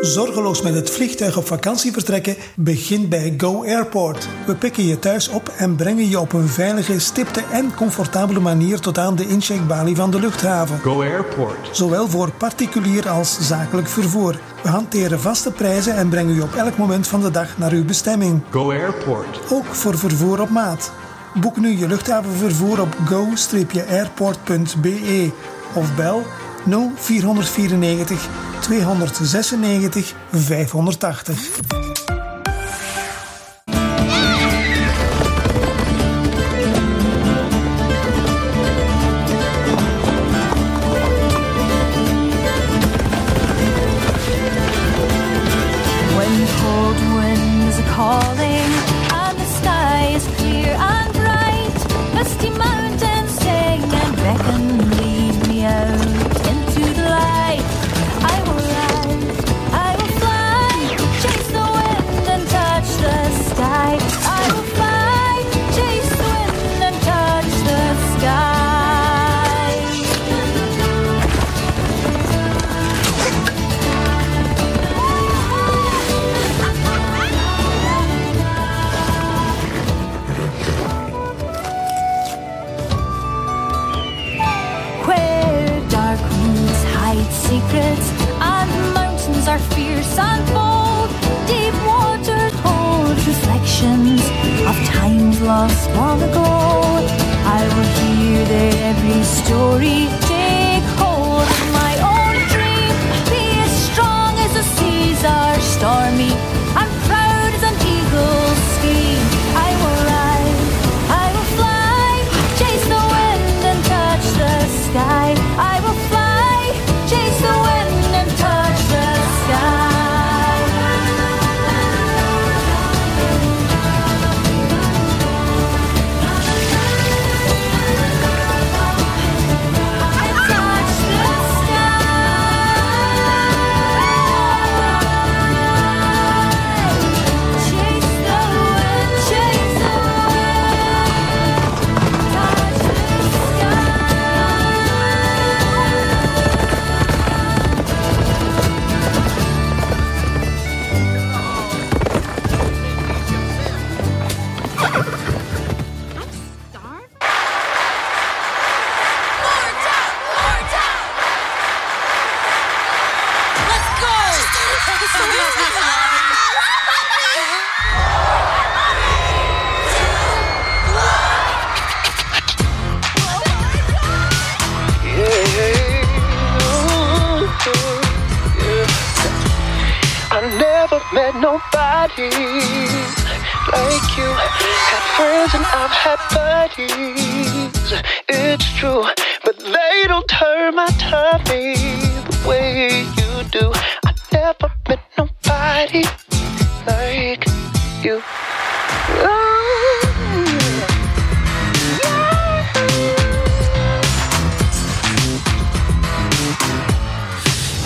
Zorgeloos met het vliegtuig op vakantie vertrekken begint bij Go Airport. We pikken je thuis op en brengen je op een veilige, stipte en comfortabele manier tot aan de incheckbalie van de luchthaven. Go Airport. Zowel voor particulier als zakelijk vervoer. We hanteren vaste prijzen en brengen u op elk moment van de dag naar uw bestemming. Go Airport. Ook voor vervoer op maat. Boek nu je luchthavenvervoer op go-airport.be of bel 0494 296 580.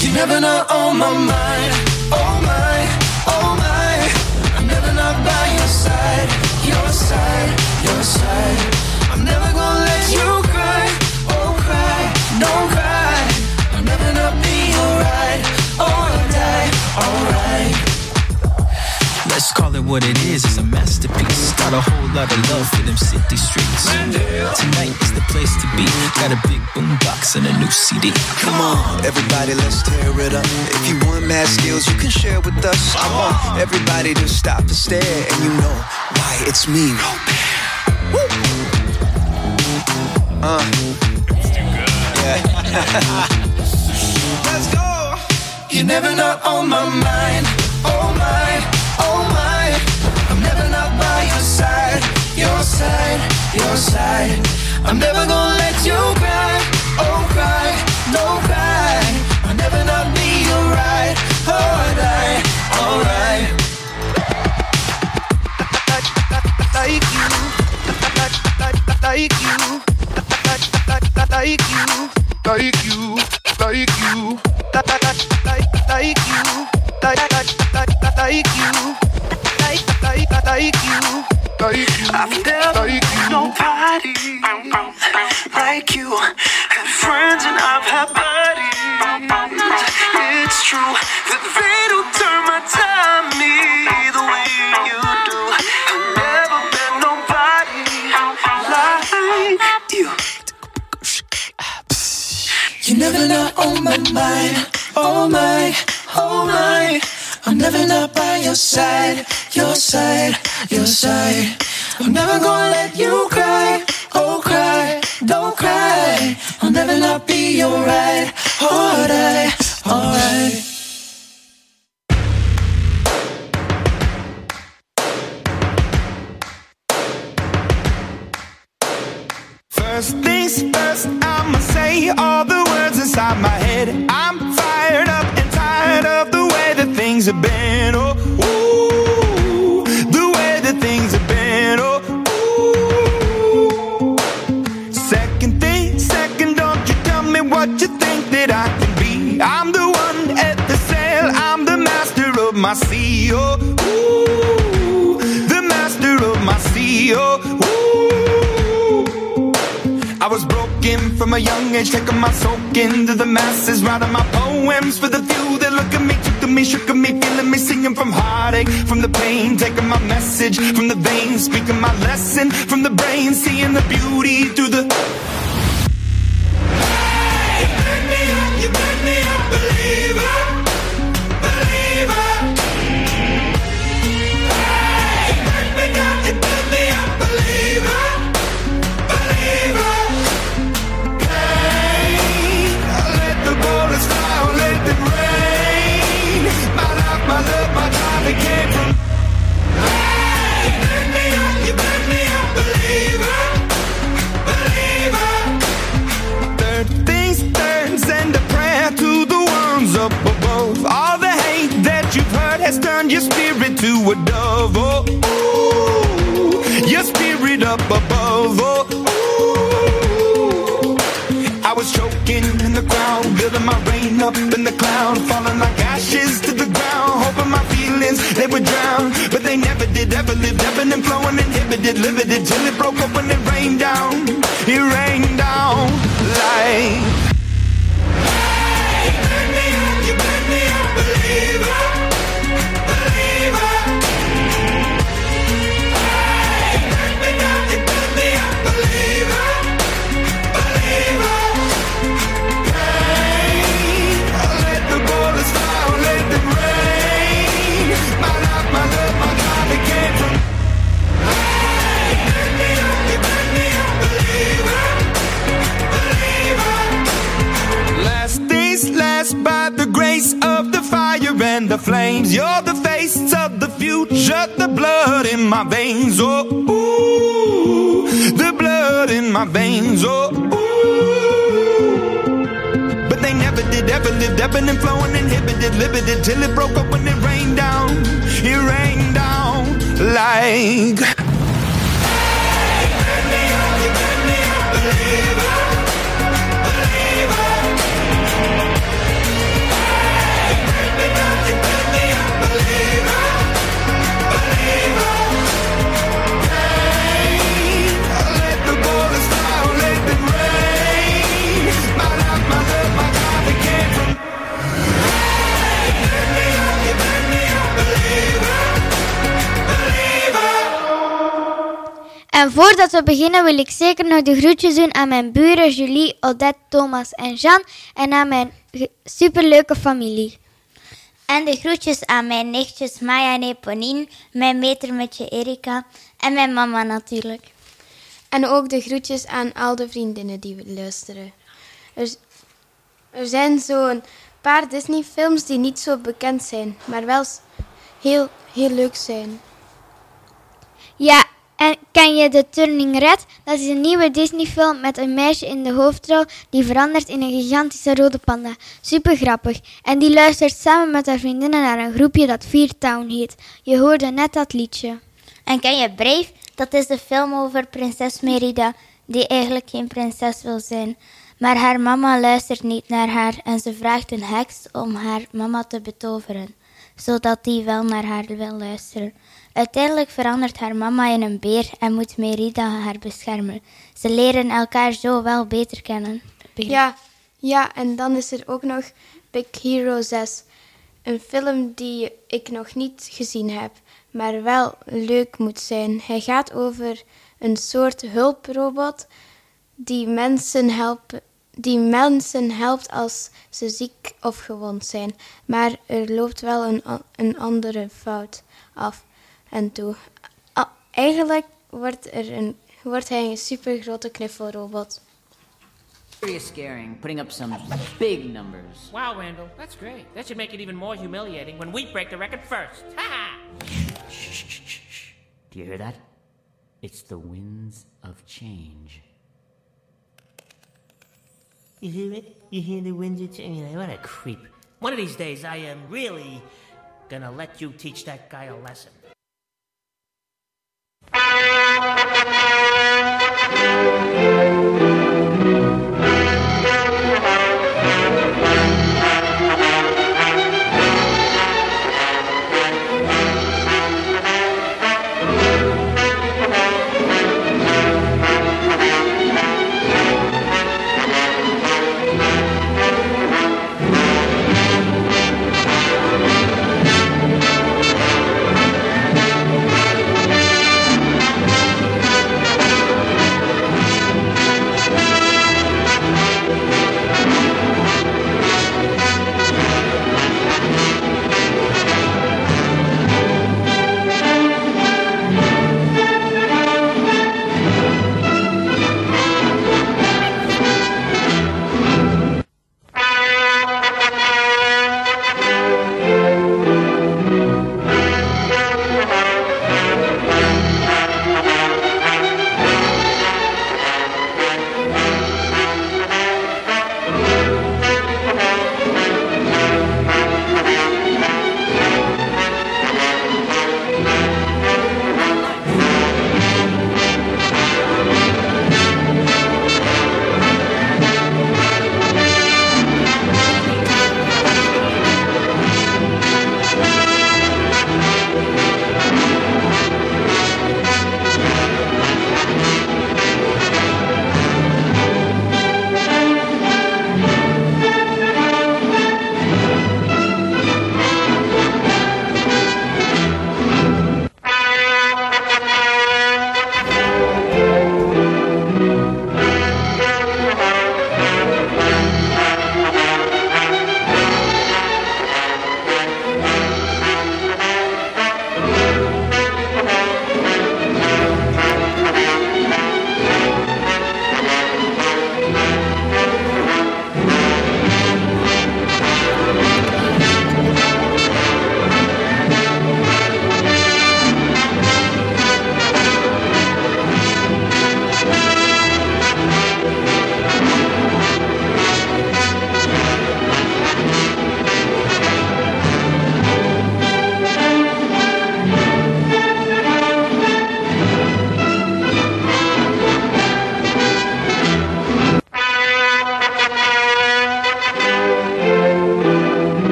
You never know on my mind. Oh my, oh my. I'm never not by your side, your side, your side. I'm never gonna let you cry, oh cry, don't cry. I'm never not be alright, oh, alright, alright. Let's call it what it is, it's a masterpiece. Got a whole lot of love for them city streets. Tonight is the place to be. Got a big boombox and a new CD. Come on, everybody, let's tear it up. If you want mad skills, you can share with us. I want everybody to stop and stare, and you know why it's me. Uh. Yeah. <laughs> Let's go. You're never not on my mind. Side, your side. I'm never gonna let you cry. Oh cry, no cry. I'll never not be alright. Alright, alright. Like you, like you, like you, like you, like you, like you, like like like you, like like like you, like you. I've never met nobody like you. Had friends and I've had buddies. It's true that they don't turn my tummy the way you do. I've never met nobody like you. You never not on oh my mind. Oh my, oh my. I'm never not by your side, your side, your side. I'm never gonna let you cry. Oh, cry, don't cry. I'll never not be your right. Alright, alright. First things first, I'ma say all the words inside my head. I'm things have been. Oh, ooh, the way that things have been. Oh, ooh. Second thing, second, don't you tell me what you think that I can be. I'm the one at the sail, I'm the master of my sea. Oh, ooh, the master of my sea. Oh, ooh. I was broken from a young age, taking my soak into the masses, writing my poems for the few that look at me, to me, shook at me, feeling me, singing from heartache, from the pain, taking my message from the veins, speaking my lesson from the brain, seeing the beauty through the. Turned your spirit to a dove. Oh, ooh, your spirit up above. Oh, ooh. I was choking in the crowd, building my rain up in the cloud, falling like ashes to the ground, hoping my feelings they would drown, but they never did. Ever lived, ebbing and flowing, inhibited, limited till it broke up when it rained down. It rained down like. Grace of the fire and the flames. You're the face of the future, the blood in my veins. Oh, ooh, the blood in my veins. Oh, ooh. But they never did, ever lived, ebbing and flowing, inhibited, limited, till it broke up when it rained down. It rained down like. En voordat we beginnen wil ik zeker nog de groetjes doen aan mijn buren Julie, Odette, Thomas en Jean en aan mijn superleuke familie. En de groetjes aan mijn nichtjes Maya en Eponine, mijn metermutje Erika en mijn mama natuurlijk. En ook de groetjes aan al de vriendinnen die we luisteren. Er, er zijn zo'n paar Disney-films die niet zo bekend zijn, maar wel heel, heel leuk zijn. Ja, en ken je The Turning Red? Dat is een nieuwe Disney-film met een meisje in de hoofdrol die verandert in een gigantische rode panda. Super grappig. En die luistert samen met haar vriendinnen naar een groepje dat Fear Town heet. Je hoorde net dat liedje. En ken je Brave? Dat is de film over prinses Merida, die eigenlijk geen prinses wil zijn. Maar haar mama luistert niet naar haar en ze vraagt een heks om haar mama te betoveren, zodat die wel naar haar wil luisteren. Uiteindelijk verandert haar mama in een beer en moet Merida haar beschermen. Ze leren elkaar zo wel beter kennen. Ja, ja, en dan is er ook nog Big Hero 6. Een film die ik nog niet gezien heb, maar wel leuk moet zijn. Hij gaat over een soort hulprobot die mensen, die mensen helpt als ze ziek of gewond zijn. Maar er loopt wel een, een andere fout af en toe. A- eigenlijk wordt, er een, wordt hij een supergrote knuffelrobot. Serious scaring, putting up some big numbers. Wow, Randall, that's great. That should make it even more humiliating when we break the record first. Ha ha! Do you hear that? It's the winds of change. You hear it? You hear the winds of change? What a creep. One of these days, I am really gonna let you teach that guy a lesson.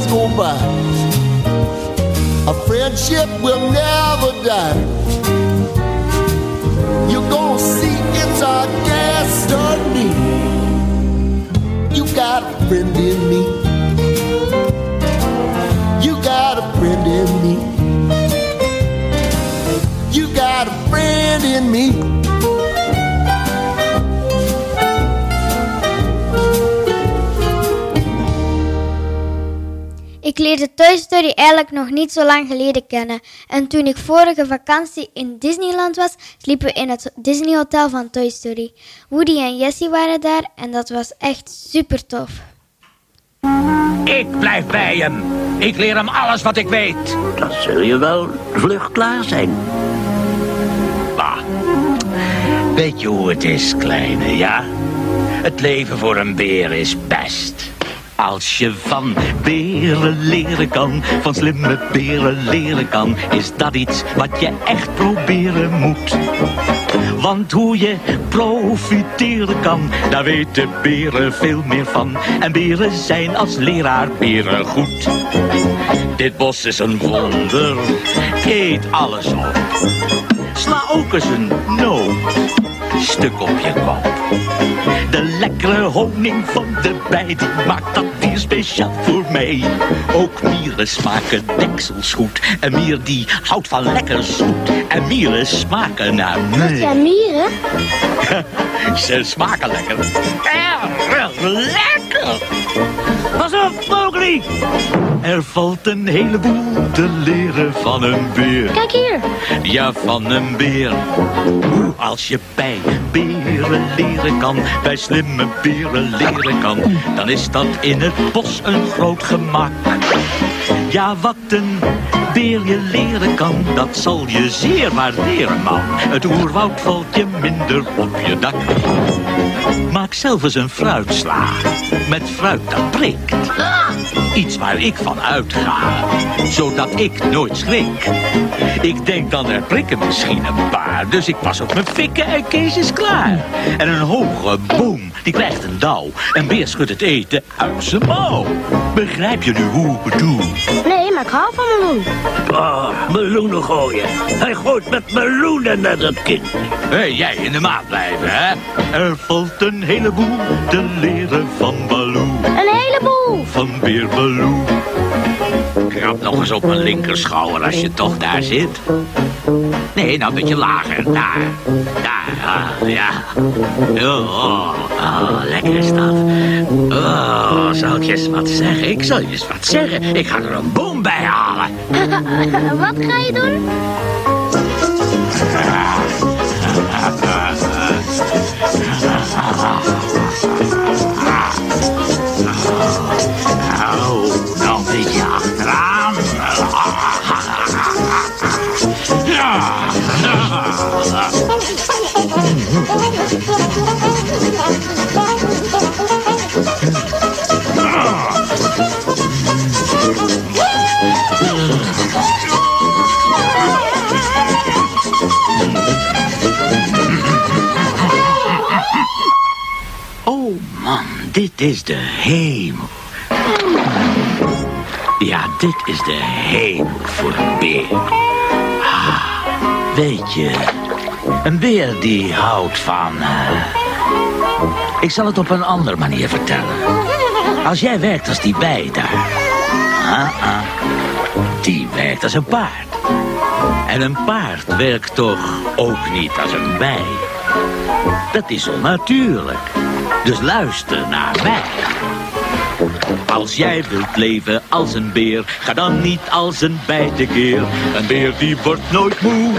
Years go by, our friendship will never die. You're gonna see it's our destiny. You got a friend in me. You got a friend in me. You got a friend in me. Leerde Toy Story eigenlijk nog niet zo lang geleden kennen. En toen ik vorige vakantie in Disneyland was, sliepen we in het Disney Hotel van Toy Story. Woody en Jessie waren daar en dat was echt super tof. Ik blijf bij hem. Ik leer hem alles wat ik weet. Dan zul je wel vlug klaar zijn. Bah. Weet je hoe het is, kleine, ja? Het leven voor een beer is best. Als je van beren leren kan, van slimme beren leren kan, is dat iets wat je echt proberen moet. Want hoe je profiteren kan, daar weten beren veel meer van. En beren zijn als leraar beren goed. Dit bos is een wonder, eet alles op. Sla ook eens een noot, stuk op je kop. De lekkere honing van de bij, die maakt dat bier speciaal voor mij. Ook mieren smaken deksels goed. En mier die houdt van lekker zoet. En mieren smaken naar mij. Ja, mieren? <laughs> Ze smaken lekker. Erg lekker. Pas op, Mowgli. Er valt een heleboel te leren van een beer. Kijk hier. Ja, van een beer. Als je bij beren leren kan, bij slimme beren leren kan, dan is dat in het bos een groot gemak. Ja, wat een beer je leren kan, dat zal je zeer waarderen, man. Het oerwoud valt je minder op je dak. Maak zelf eens een fruitsla, met fruit dat prikt. Iets waar ik van uitga, zodat ik nooit schrik. Ik denk dan er prikken misschien een paar, dus ik pas op mijn fikken en Kees is klaar. En een hoge boom, die krijgt een dauw. En beer schudt het eten uit zijn mouw. Begrijp je nu hoe ik bedoel? Nee, ik hou van meloen. Ah, meloenen gooien. Hij gooit met meloenen naar dat kind. Hé, hey, jij in de maat blijven, hè? Er valt een heleboel te leren van Baloo. Een heleboel. Van Beer Baloo. Krap nog eens op mijn linkerschouder als je toch daar zit. Nee, nou een beetje lager. Daar. Daar, ah, ja. Oh, oh, lekker is dat. Oh, zal ik je eens wat zeggen? Ik zal je eens wat zeggen. Ik ga er een boom bij halen. <laughs> Wat ga je doen? <laughs> dit is de hemel. Ja, dit is de hemel voor een beer. Ah, weet je, Een beer die houdt van... eh, Ik zal het op een andere manier vertellen. Als jij werkt als die bij daar... Ah, ah, die werkt als een paard. En een paard werkt toch ook niet als een bij. Dat is onnatuurlijk. Dus luister naar mij. Als jij wilt leven als een beer, ga dan niet als een bij tekeer. Een beer die wordt nooit moe.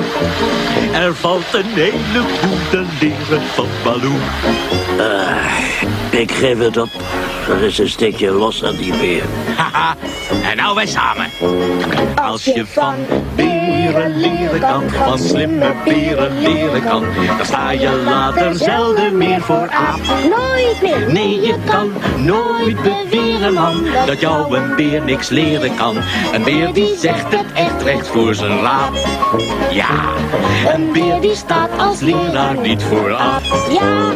Er valt een heleboel te leren van Baloo. Ah, ik geef het op. Er is een stukje los aan die beer. Haha, en nou wij samen. Als je van beren leren kan, van slimme beren leren kan, dan sta je later zelden meer voor aap. Nooit meer. Nee, je kan nooit beweren, man, dat jou een beer niks leren kan. Een beer die zegt het echt recht voor zijn raap. Ja, een beer die staat als leraar niet voor aap. Ja,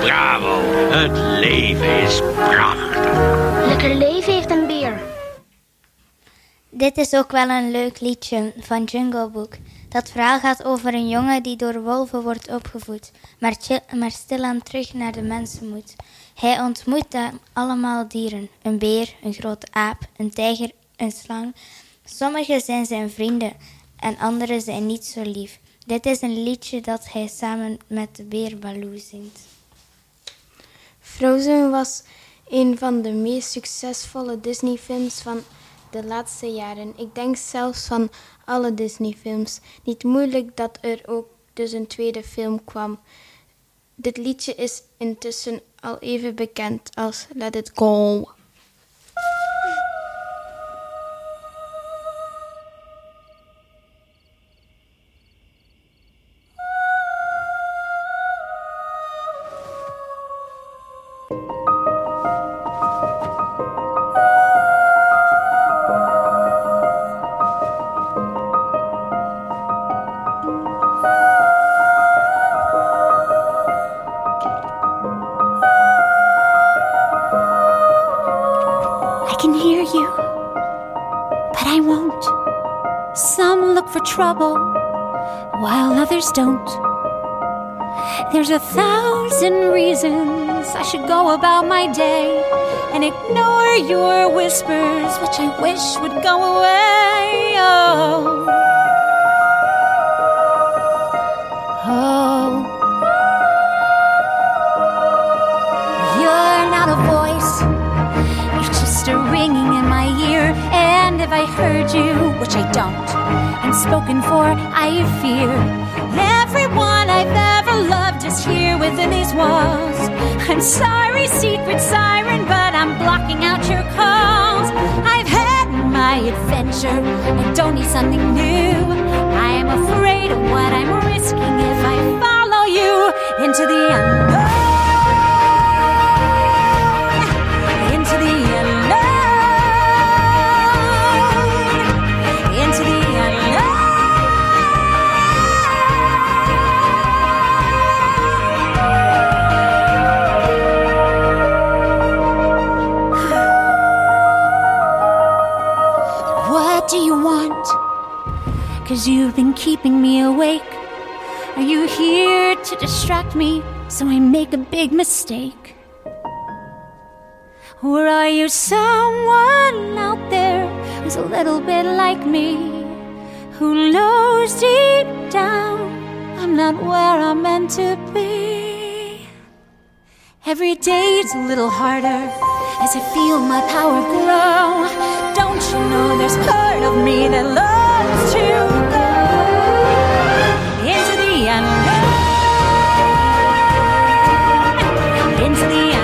bravo, het leven is prachtig. lekker leven. Dit is ook wel een leuk liedje van Jungle Book. Dat verhaal gaat over een jongen die door wolven wordt opgevoed, maar, maar stilaan terug naar de mensen moet. Hij ontmoet daar allemaal dieren: een beer, een grote aap, een tijger, een slang. Sommige zijn zijn vrienden en andere zijn niet zo lief. Dit is een liedje dat hij samen met de beer Baloo zingt. Frozen was een van de meest succesvolle Disney-films van de laatste jaren. Ik denk zelfs van alle Disney-films. Niet moeilijk dat er ook dus een tweede film kwam. Dit liedje is intussen al even bekend als Let It Go. Trouble, while others don't. There's a thousand reasons I should go about my day and ignore your whispers, which I wish would go away. Oh. Oh. You're not a voice. You're just a ringing in my ear. And if I heard you, which I don't, spoken for, I fear. Everyone I've ever loved is here within these walls. I'm sorry, secret siren, but I'm blocking out your calls. I've had my adventure. I don't need something new. I am afraid of what I'm risking if I follow you into the unknown. You've been keeping me awake. Are you here to distract me so I make a big mistake? Or are you someone out there who's a little bit like me? Who knows deep down I'm not where I'm meant to be? Every day it's a little harder as I feel my power grow. Don't you know there's part of me that loves to the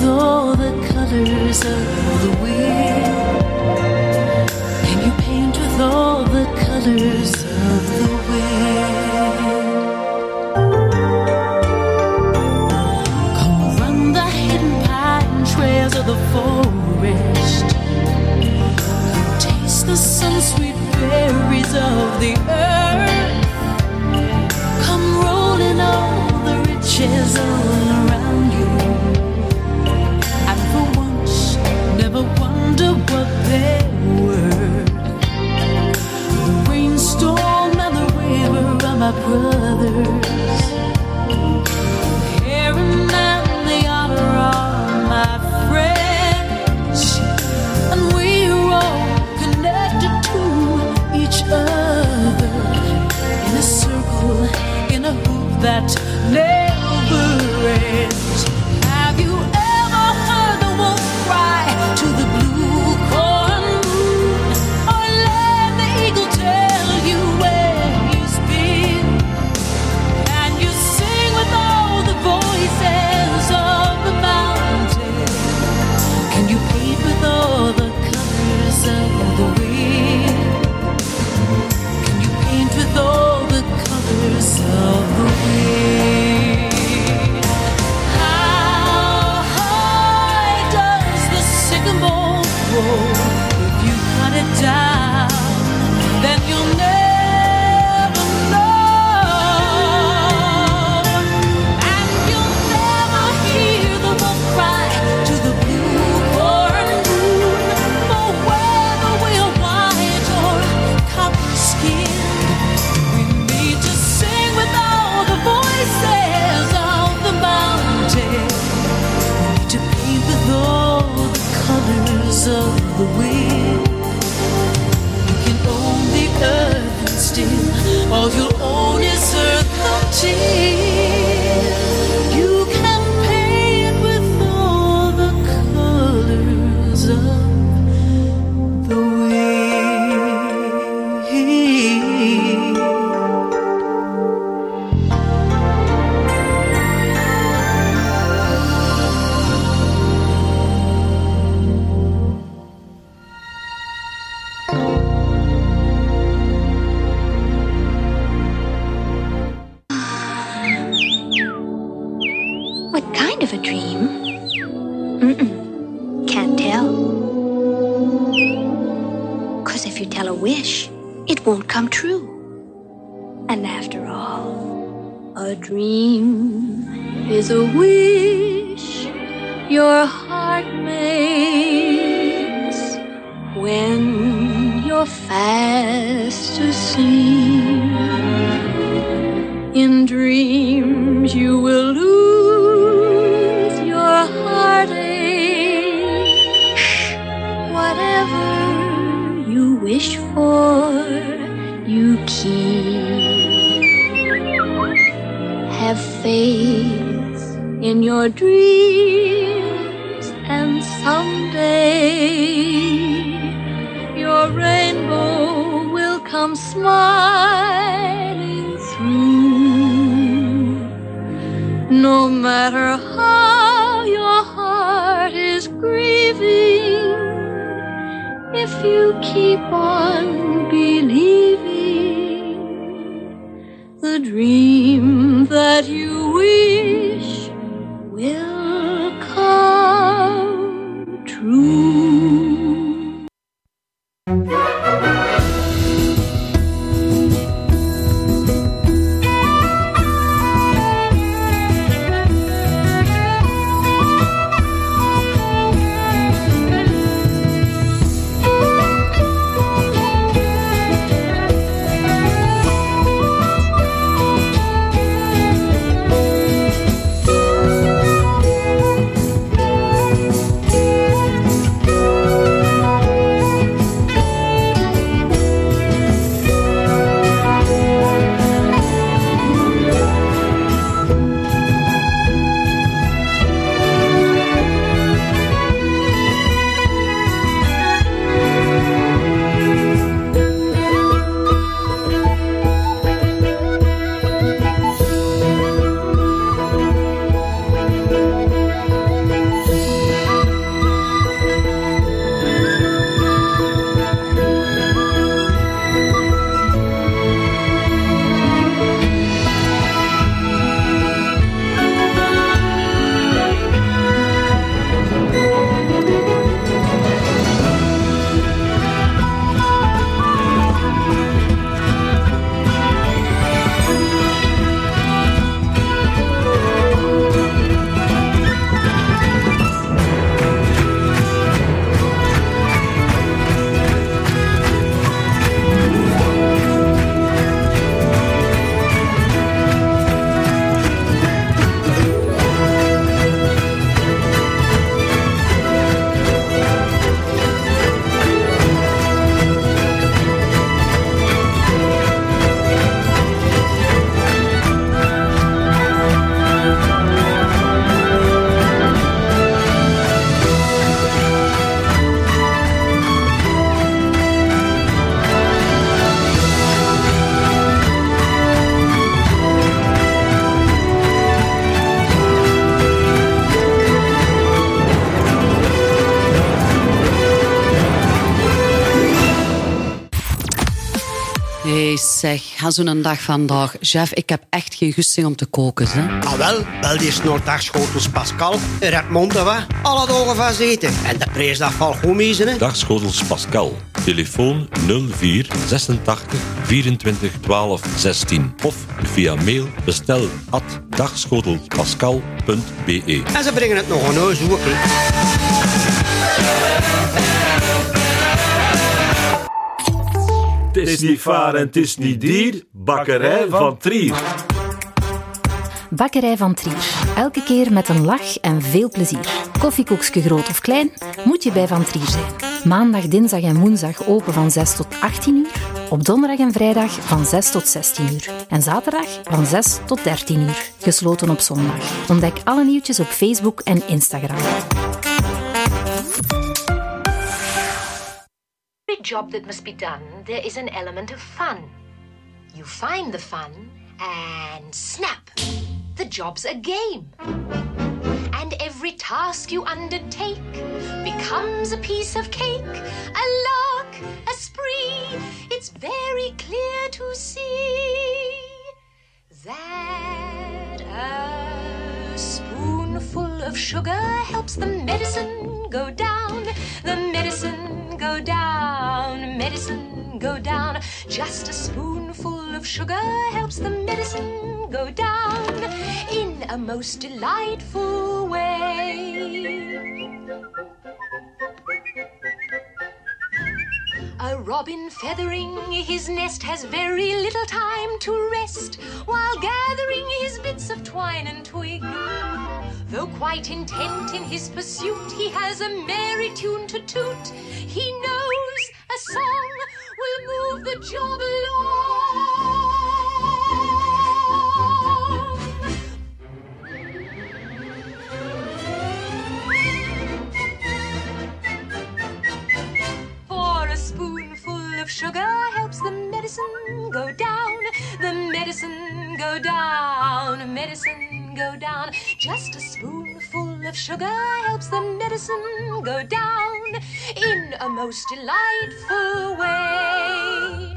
though the colors of the wheel. Can you paint with all the colors? my brother. You'll own this earth, come true. And after all, a dream is a wish your heart. Zeg, ga zo'n dag vandaag. Chef, ik heb echt geen gusting om te koken, hè. Ah wel, wel die snoordagschotels Pascal, Redmond en wat. Alle dagen van zitten. En de prijs dat valt goed mee, hè. Dagschotels Pascal. Telefoon 04 86 24 12 16. Of via mail bestel at dagschotelspascal.be. En ze brengen het nog een huis ook, hè. Is niet vaar en het is niet dier. Bakkerij van Trier. Bakkerij van Trier. Elke keer met een lach en veel plezier. Koffiekoekje groot of klein, moet je bij Van Trier zijn. Maandag, dinsdag en woensdag open van 6 tot 18 uur. Op donderdag en vrijdag van 6 tot 16 uur. En zaterdag van 6 tot 13 uur. Gesloten op zondag. Ontdek alle nieuwtjes op Facebook en Instagram. Job that must be done, there is an element of fun. You find the fun, and snap! The job's a game. And every task you undertake becomes a piece of cake, a lark, a spree. It's very clear to see that a spoonful of sugar helps the medicine go down, the medicine go down, medicine go down. Just a spoonful of sugar helps the medicine go down in a most delightful way. A robin feathering his nest has very little time to rest while gathering his bits of twine and twig. Though quite intent in his pursuit, he has a merry tune to toot. He knows a song will move the job along. Spoonful of sugar helps the medicine go down, the medicine go down, medicine go down. Just a spoonful of sugar helps the medicine go down in a most delightful way.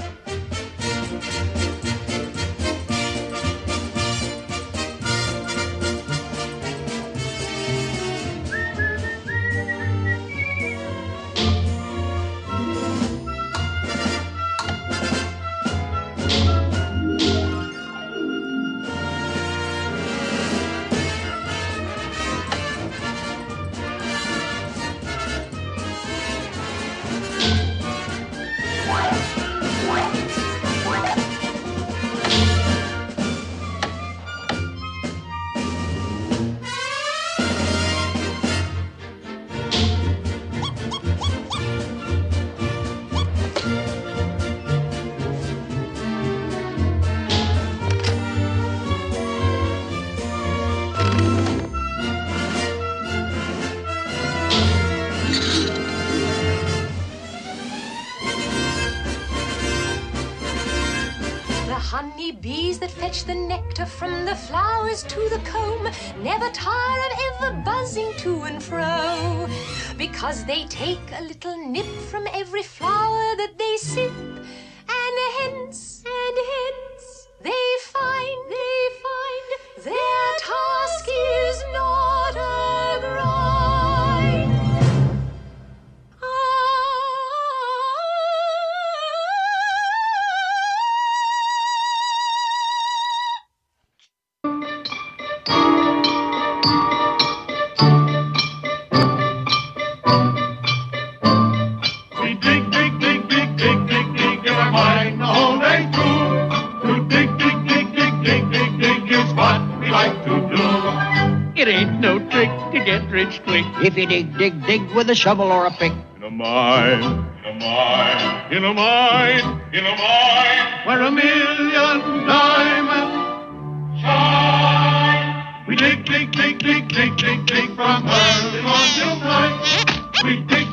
Honey bees that fetch the nectar from the flowers to the comb never tire of ever buzzing to and fro. Because they take a little nip from every flower that they sip and hence and hence they find they find their task to get rich quick if you dig, dig, dig with a shovel or a pick. In a mine, in a mine, in a mine, in a mine, where a million diamonds shine. We dig, dig, dig, dig, dig, dig, dig from early morn till night. We dig, dig, dig,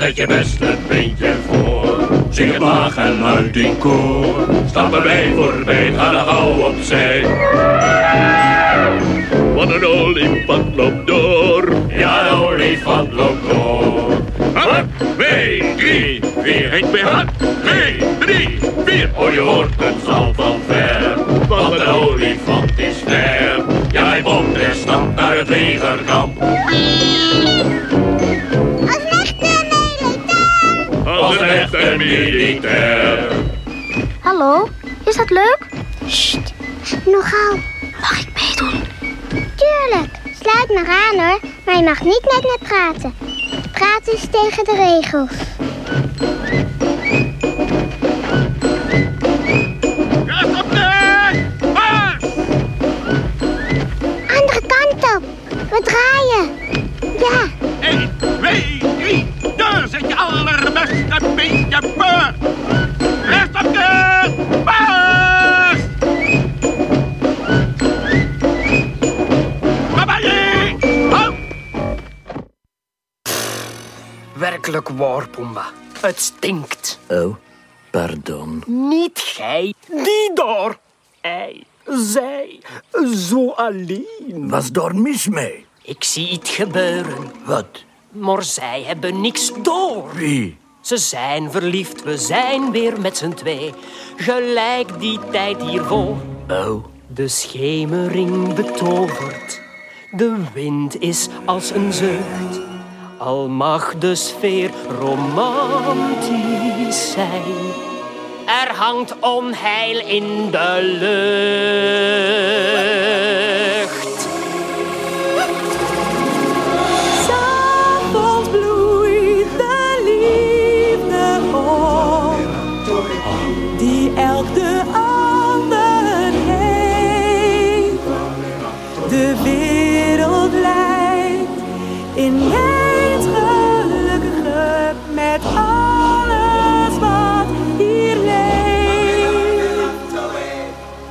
Zet je beste beentje voor. Zing het en luid in koor. Stap erbij voorbij, ga dan gauw opzij. Want een olifant loopt door. Ja, de olifant loopt door. Hup, twee, drie, vier. Ik ben hup, twee, drie, vier. Oh, je hoort het zal van ver. Want de olifant is ver. Ja, hij bomt en stapt naar het legerkamp. Een militair. Hallo, is dat leuk? Sst, nogal. Mag ik meedoen? Tuurlijk, sluit maar aan hoor. Maar je mag niet met me praten. Praten is tegen de regels. Het stinkt. Oh, pardon. Niet gij, die daar. Hij, zij, zo alleen. Was daar mis mee? Ik zie het gebeuren. Wat? Maar zij hebben niks door. Wie? Ze zijn verliefd, we zijn weer met z'n twee. Gelijk die tijd hiervoor. Oh. De schemering betovert. De wind is als een zucht. Al mag de sfeer romantisch zijn. Er hangt onheil in de lucht.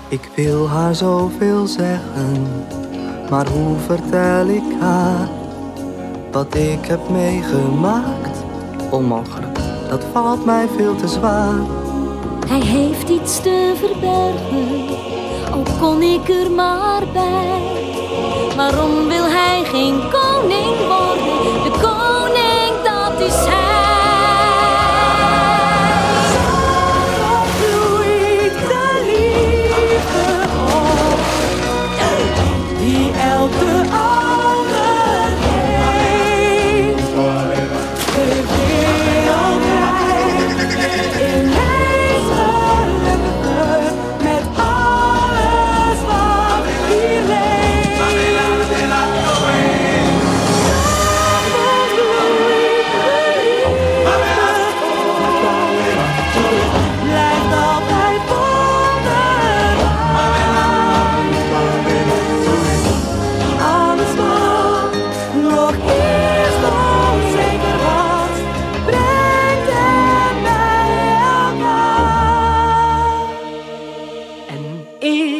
Ik wil haar zoveel zeggen, maar hoe vertel ik haar wat ik heb meegemaakt? Onmogelijk, dat valt mij veel te zwaar. Hij heeft iets te verbergen, ook kon ik er maar bij. Waarom wil hij geen koning worden? De koning, dat is hij.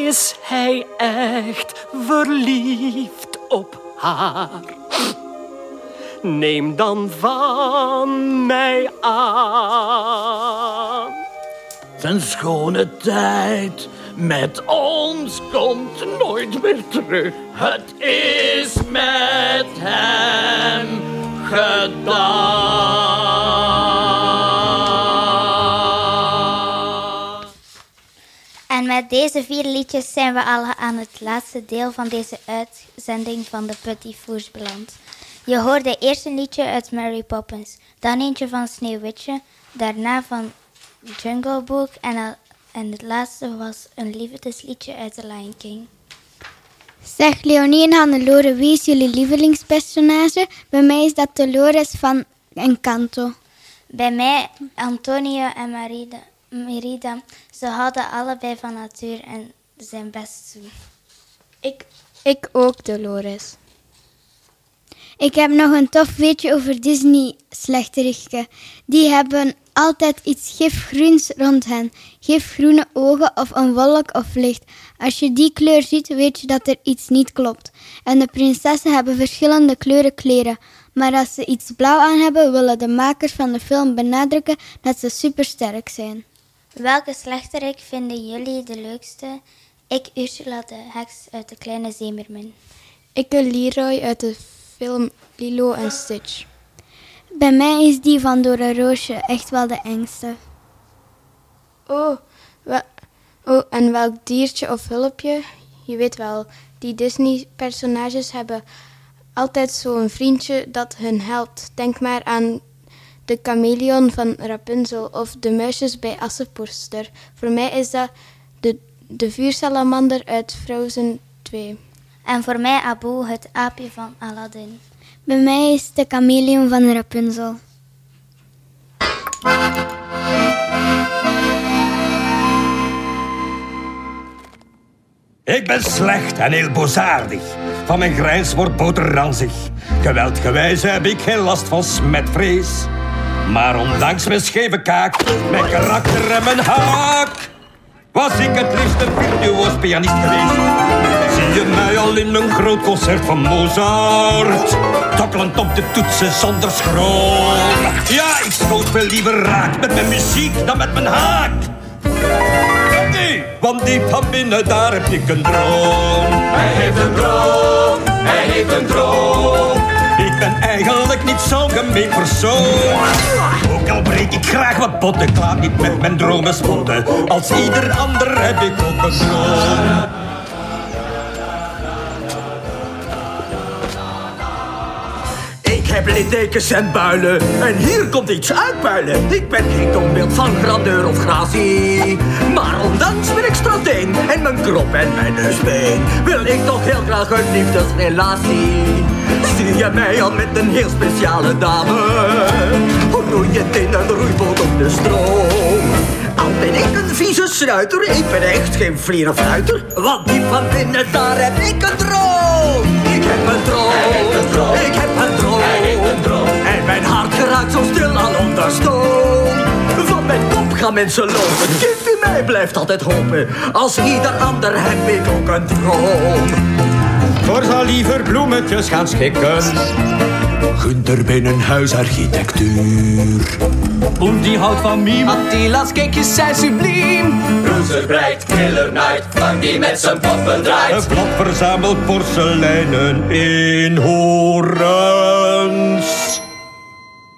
Is hij echt verliefd op haar? Neem dan van mij aan. Zijn schone tijd met ons komt nooit meer terug. Het is met hem gedaan. Met deze vier liedjes zijn we al aan het laatste deel van deze uitzending van de Petit Fours beland. Je hoorde eerst een liedje uit Mary Poppins, dan eentje van Sneeuwwitje, daarna van Jungle Book en, al- en het laatste was een liefdesliedje uit The Lion King. Zeg Leonie en Hannelore, wie is jullie lievelingspersonage? Bij mij is dat Dolores van Encanto. Bij mij Antonio en Marie de Merida. Ze houden allebei van natuur en zijn best toe. Ik, ik ook, Dolores. Ik heb nog een tof weetje over Disney-slechterichten. Die hebben altijd iets gifgroens rond hen. Gifgroene ogen of een wolk of licht. Als je die kleur ziet, weet je dat er iets niet klopt. En de prinsessen hebben verschillende kleuren kleren. Maar als ze iets blauw aan hebben, willen de makers van de film benadrukken dat ze supersterk zijn. Welke slechterik vinden jullie de leukste? Ik Ursula de heks uit de kleine zeemermin. Ik Leroy uit de film Lilo en Stitch. Bij mij is die van Dora Roosje echt wel de engste. Oh, wel, oh, en welk diertje of hulpje? Je weet wel, die Disney-personages hebben altijd zo'n vriendje dat hun helpt. Denk maar aan de chameleon van Rapunzel of de muisjes bij Assepoester. Voor mij is dat de, de vuursalamander uit Frozen 2. En voor mij Abu, het aapje van Aladdin. Bij mij is de chameleon van Rapunzel. Ik ben slecht en heel bozaardig. Van mijn grijns wordt boter ranzig. Geweldgewijs heb ik geen last van smetvrees. Maar ondanks mijn scheve kaak, mijn karakter en mijn haak... was ik het liefst een virtuoos pianist geweest. Zie je mij al in een groot concert van Mozart. Tokkelend op de toetsen zonder schroom. Ja, ik schoot veel liever raak met mijn muziek dan met mijn haak. Want diep van binnen daar heb ik een droom. Hij heeft een droom, hij heeft een droom. Ik ben eigenlijk niet zo'n gemeen persoon. Ook al breek ik graag wat botten, ik laat niet met mijn dromen spotten. Als ieder ander heb ik ook een droom. Ik heb littekens en builen en hier komt iets uitbuilen. Ik ben geen toonbeeld van grandeur of gracie. Maar ondanks mijn extra teen en mijn krop en mijn neusbeen... wil ik toch heel graag een liefdesrelatie. Zie je mij al met een heel speciale dame? Roeiend in een roeiboot op de stroom. Al ben ik een vieze sluiter, ik ben echt geen vlierenfluiter. Want diep van binnen, daar heb ik een droom. Ik heb een droom, ik heb een droom. En mijn hart geraakt zo stil al onder stoom. Van mijn kop gaan mensen lopen, kind in mij blijft altijd hopen. Als ieder ander heb ik ook een droom. Voor zal liever bloemetjes gaan schikken. Gunter binnenhuisarchitectuur. Und die houdt van meme. Attila's cakejes zijn subliem. Roezer breidt, killer night, vang die met zijn poppen Een draait. blad verzamelt porseleinen in horens.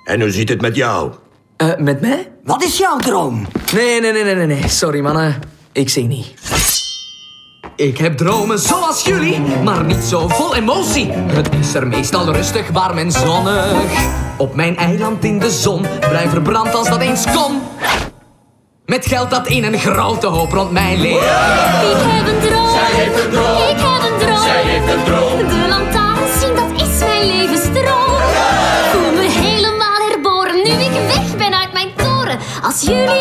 En hoe zit het met jou? Eh, met mij? Wat is jouw droom? Nee, nee, nee, nee, nee, nee. Sorry, mannen. Ik zing niet. Ik heb dromen zoals jullie, maar niet zo vol emotie. Het is er meestal rustig, warm en zonnig. Op mijn eiland in de zon, bruin verbrand als dat eens kon. Met geld dat in een grote hoop rond mij ligt. Ik heb een droom. Zij heeft een droom. Ik heb een droom. Zij heeft een droom. De lantaarn zien, dat is mijn levensstroom. Voel me helemaal herboren nu ik weg ben uit mijn toren. Als jullie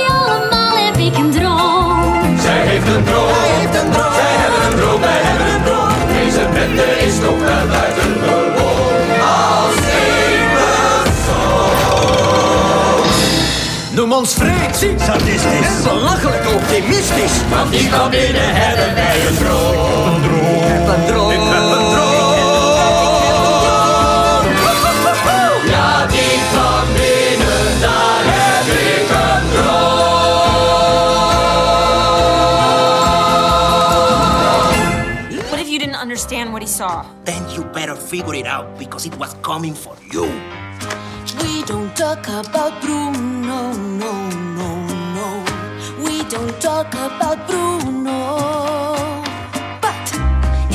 ons vreed, sadistisch en belachelijk optimistisch. Van die van binnen hebben wij een droom. Een droom. Ik heb een droom. Ik heb een droom. Ja, die van binnen, daar heb ik een droom. What if you didn't understand what he saw? Then you better figure it out because it was coming for you. We don't talk about Bruno, talk about Bruno. But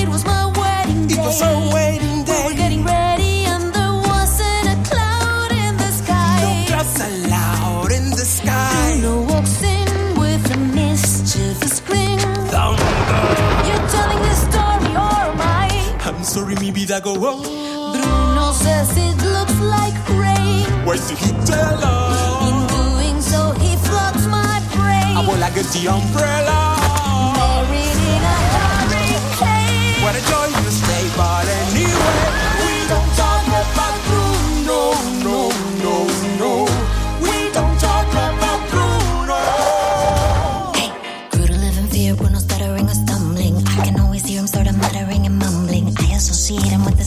it was my wedding day. It was our wedding day. We were getting ready and there wasn't a cloud in the sky. No clouds allowed in the sky. Bruno walks in with a mischievous grin. Thunder. You're telling this story oh or am I? I'm sorry, mi vida go on. Bruno says it looks like rain. Why did he tell us? My brain. the umbrella. Married in a hurricane. What a joy to stay, but anyway, we don't talk about Bruno, no, no, no. We don't talk about Bruno. Grew to fear, Bruno stuttering or stumbling. I can always hear him sort of muttering and mumbling. I associate him with the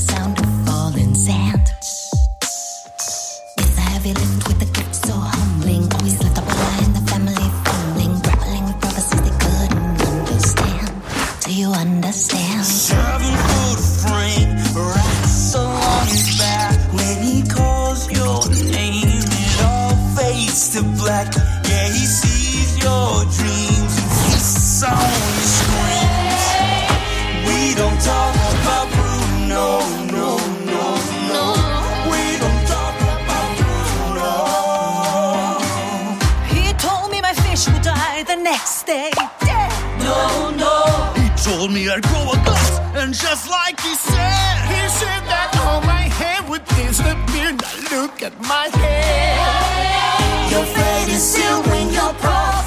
the next day. Dead. No, no. He told me I'd grow a gut, and just like he said, he said that all my hair would disappear. Now look at my hair. Your fate is sealed when you're prophecy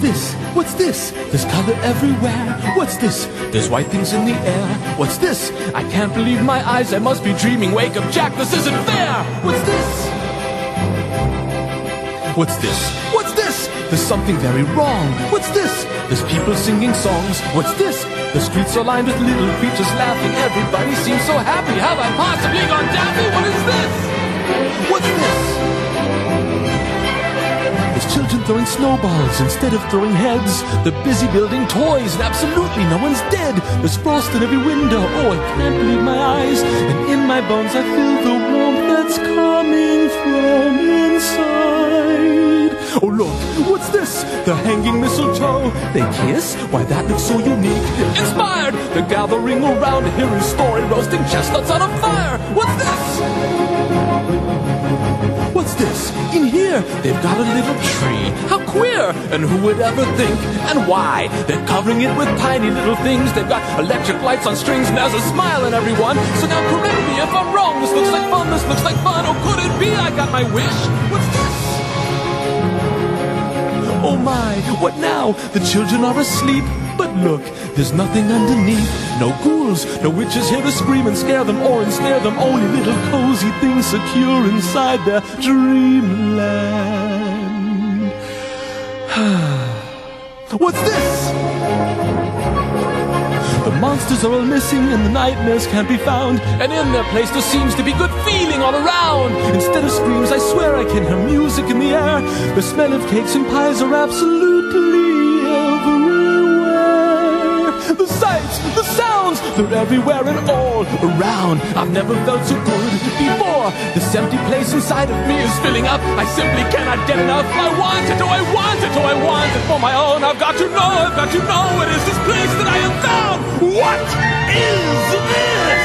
this? What's this? There's color everywhere. What's this? There's white things in the air. What's this? I can't believe my eyes. I must be dreaming. Wake up, Jack. This isn't fair. What's this? What's this? What's this? There's something very wrong. What's this? There's people singing songs. What's this? The streets are lined with little creatures laughing. Everybody seems so happy. How have I possibly gone daffy? What is this? What's this? Throwing snowballs instead of throwing heads. They're busy building toys and absolutely no one's dead. There's frost in every window. Oh, I can't believe my eyes. And in my bones I feel the warmth that's coming from inside. Oh, look, what's this? The hanging mistletoe. They kiss? Why, that looks so unique. Inspired! They're gathering around to hear his story, roasting chestnuts on a fire. What's this? This? In here, they've got a little tree. How queer! And who would ever think? And why? They're covering it with tiny little things. They've got electric lights on strings, and there's a smile in everyone. So now correct me if I'm wrong. This looks like fun. This looks like fun. Oh, could it be I got my wish? What's this? Oh my, what now? The children are asleep. But look, there's nothing underneath. No ghouls, no witches here to scream and scare them or ensnare them. Only little cozy things secure inside their dreamland. <sighs> What's this? The monsters are all missing and the nightmares can't be found. And in their place there seems to be good feeling all around. Instead of screams, I swear I can hear music in the air. The smell of cakes and pies are absolutely they're everywhere and all around. I've never felt so good before. This empty place inside of me is filling up. I simply cannot get enough. I want it, oh I want it, oh I want it for my own. I've got to know, I've got to know what is this place that I have found. What is this?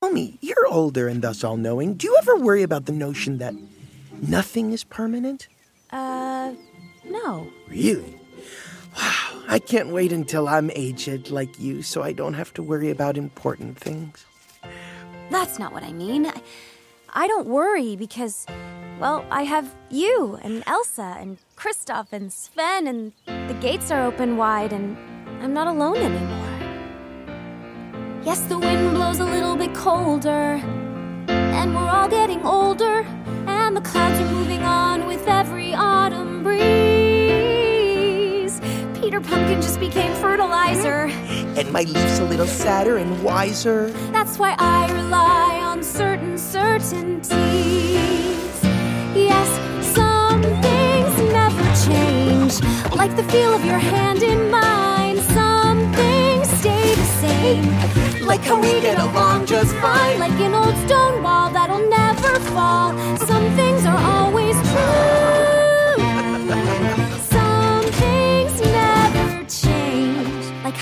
Tell me, you're older and thus all knowing. Do you ever worry about the notion that nothing is permanent? Uh, no. Really? Wow, I can't wait until I'm aged like you so I don't have to worry about important things. That's not what I mean. I, don't worry because, well, I have you and Elsa and Kristoff and Sven, and the gates are open wide, and I'm not alone anymore. Yes, the wind blows a little bit colder, and we're all getting older, and the clouds are moving on with every autumn breeze. Pumpkin just became fertilizer. And my leaf's a little sadder and wiser. That's why I rely on certain certainties. Yes, some things never change, like the feel of your hand in mine. Some things stay the same, like how we get along just fine, like an old stone wall that'll never fall. Some things are always true.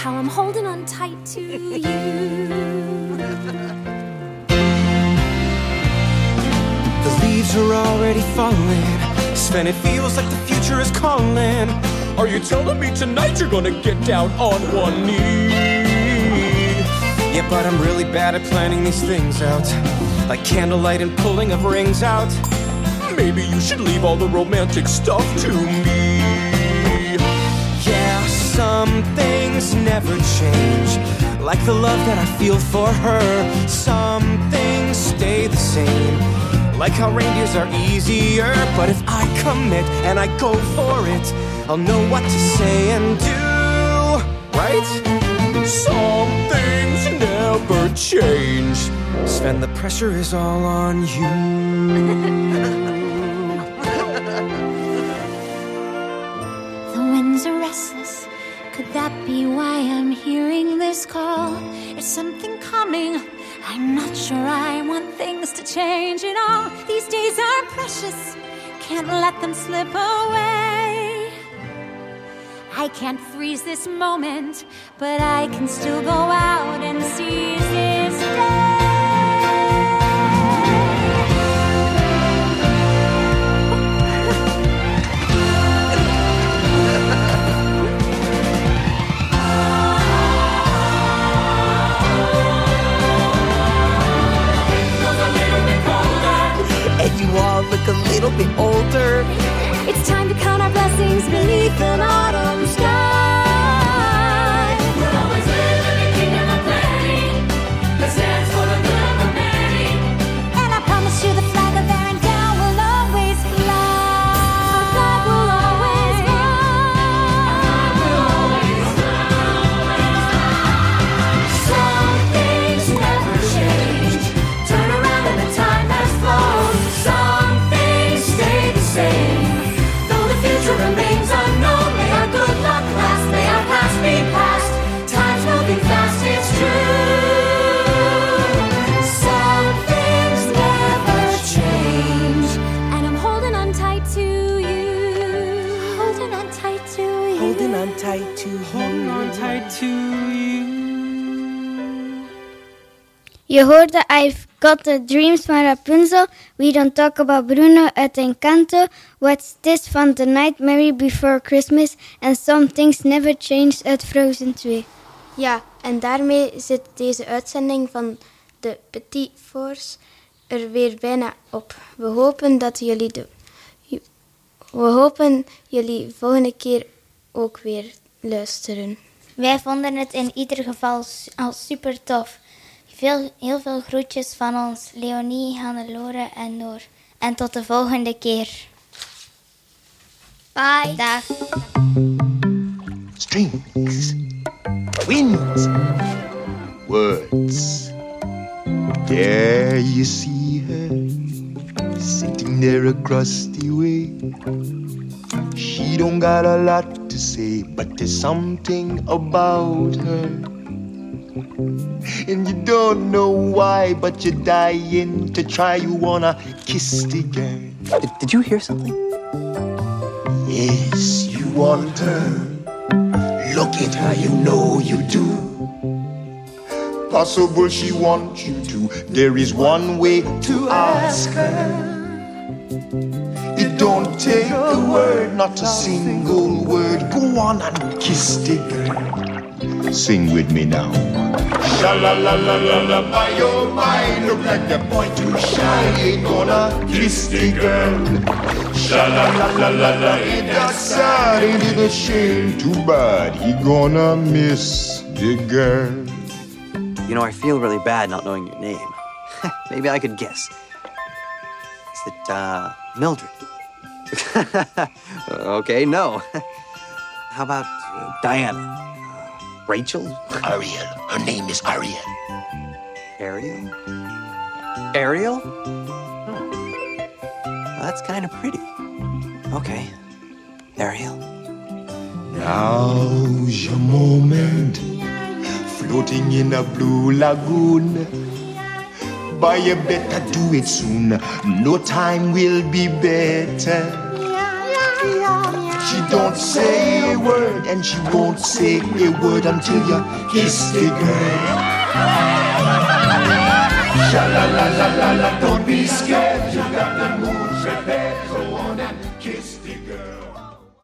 How I'm holding on tight to you. <laughs> The leaves are already falling. Sven, it feels like the future is calling. Are you telling me tonight you're gonna get down on one knee? Yeah, but I'm really bad at planning these things out. Like candlelight and pulling of rings out. Maybe you should leave all the romantic stuff to me. Some things never change. Like the love that I feel for her. Some things stay the same. Like how reindeers are easier. But if I commit and I go for it, I'll know what to say and do. Right? Some things never change. Sven, the pressure is all on you. <laughs> Could that be why I'm hearing this call? Is something coming? I'm not sure I want things to change at all. These days are precious. Can't let them slip away. I can't freeze this moment, but I can still go out and seize this day. A little bit older. It's time to count our blessings beneath an autumn Je hoorde I've Got the Dreams van Rapunzel, We Don't Talk About Bruno uit Encanto, What's This van The Nightmare Before Christmas en Some Things Never Change uit Frozen 2. Ja, en daarmee zit deze uitzending van de Petit Force er weer bijna op. We hopen dat jullie de... We hopen jullie volgende keer ook weer luisteren. Wij vonden het in ieder geval al super tof. Veel, heel veel groetjes van ons, Leonie, Hannelore en Noor. En tot de volgende keer. Bye. Dag. Strings, winds, words. There you see her, sitting there across the way. She don't got a lot to say, but there's something about her. And you don't know why, but you're dying to try. You wanna kiss the girl. Did, did you hear something? Yes, you want her. Look at her, you know you do. Possible she wants you to. There is one way to ask her. It don't take a word, not a single word. Go on and kiss the girl. Sing with me now. Sha la la la la la, my oh my, look like the boy too shy. Ain't gonna kiss the girl. Sha la la la la la, ain't that sad? Ain't it a shame? Too bad he gonna miss the girl. You know, I feel really bad not knowing your name. <laughs> Maybe I could guess. Is it, uh, Mildred? <laughs> okay, no. <laughs> How about uh, Diana? Rachel? Ariel. Her name is Ariel. Ariel? Ariel? Oh. Well, that's kind of pretty. Okay. Ariel. Now's your moment, floating in a blue lagoon. But you better do it soon, no time will be better. She don't say a word, and she won't say a word until you kiss the girl. Sha la la la la la, don't be scared, you got the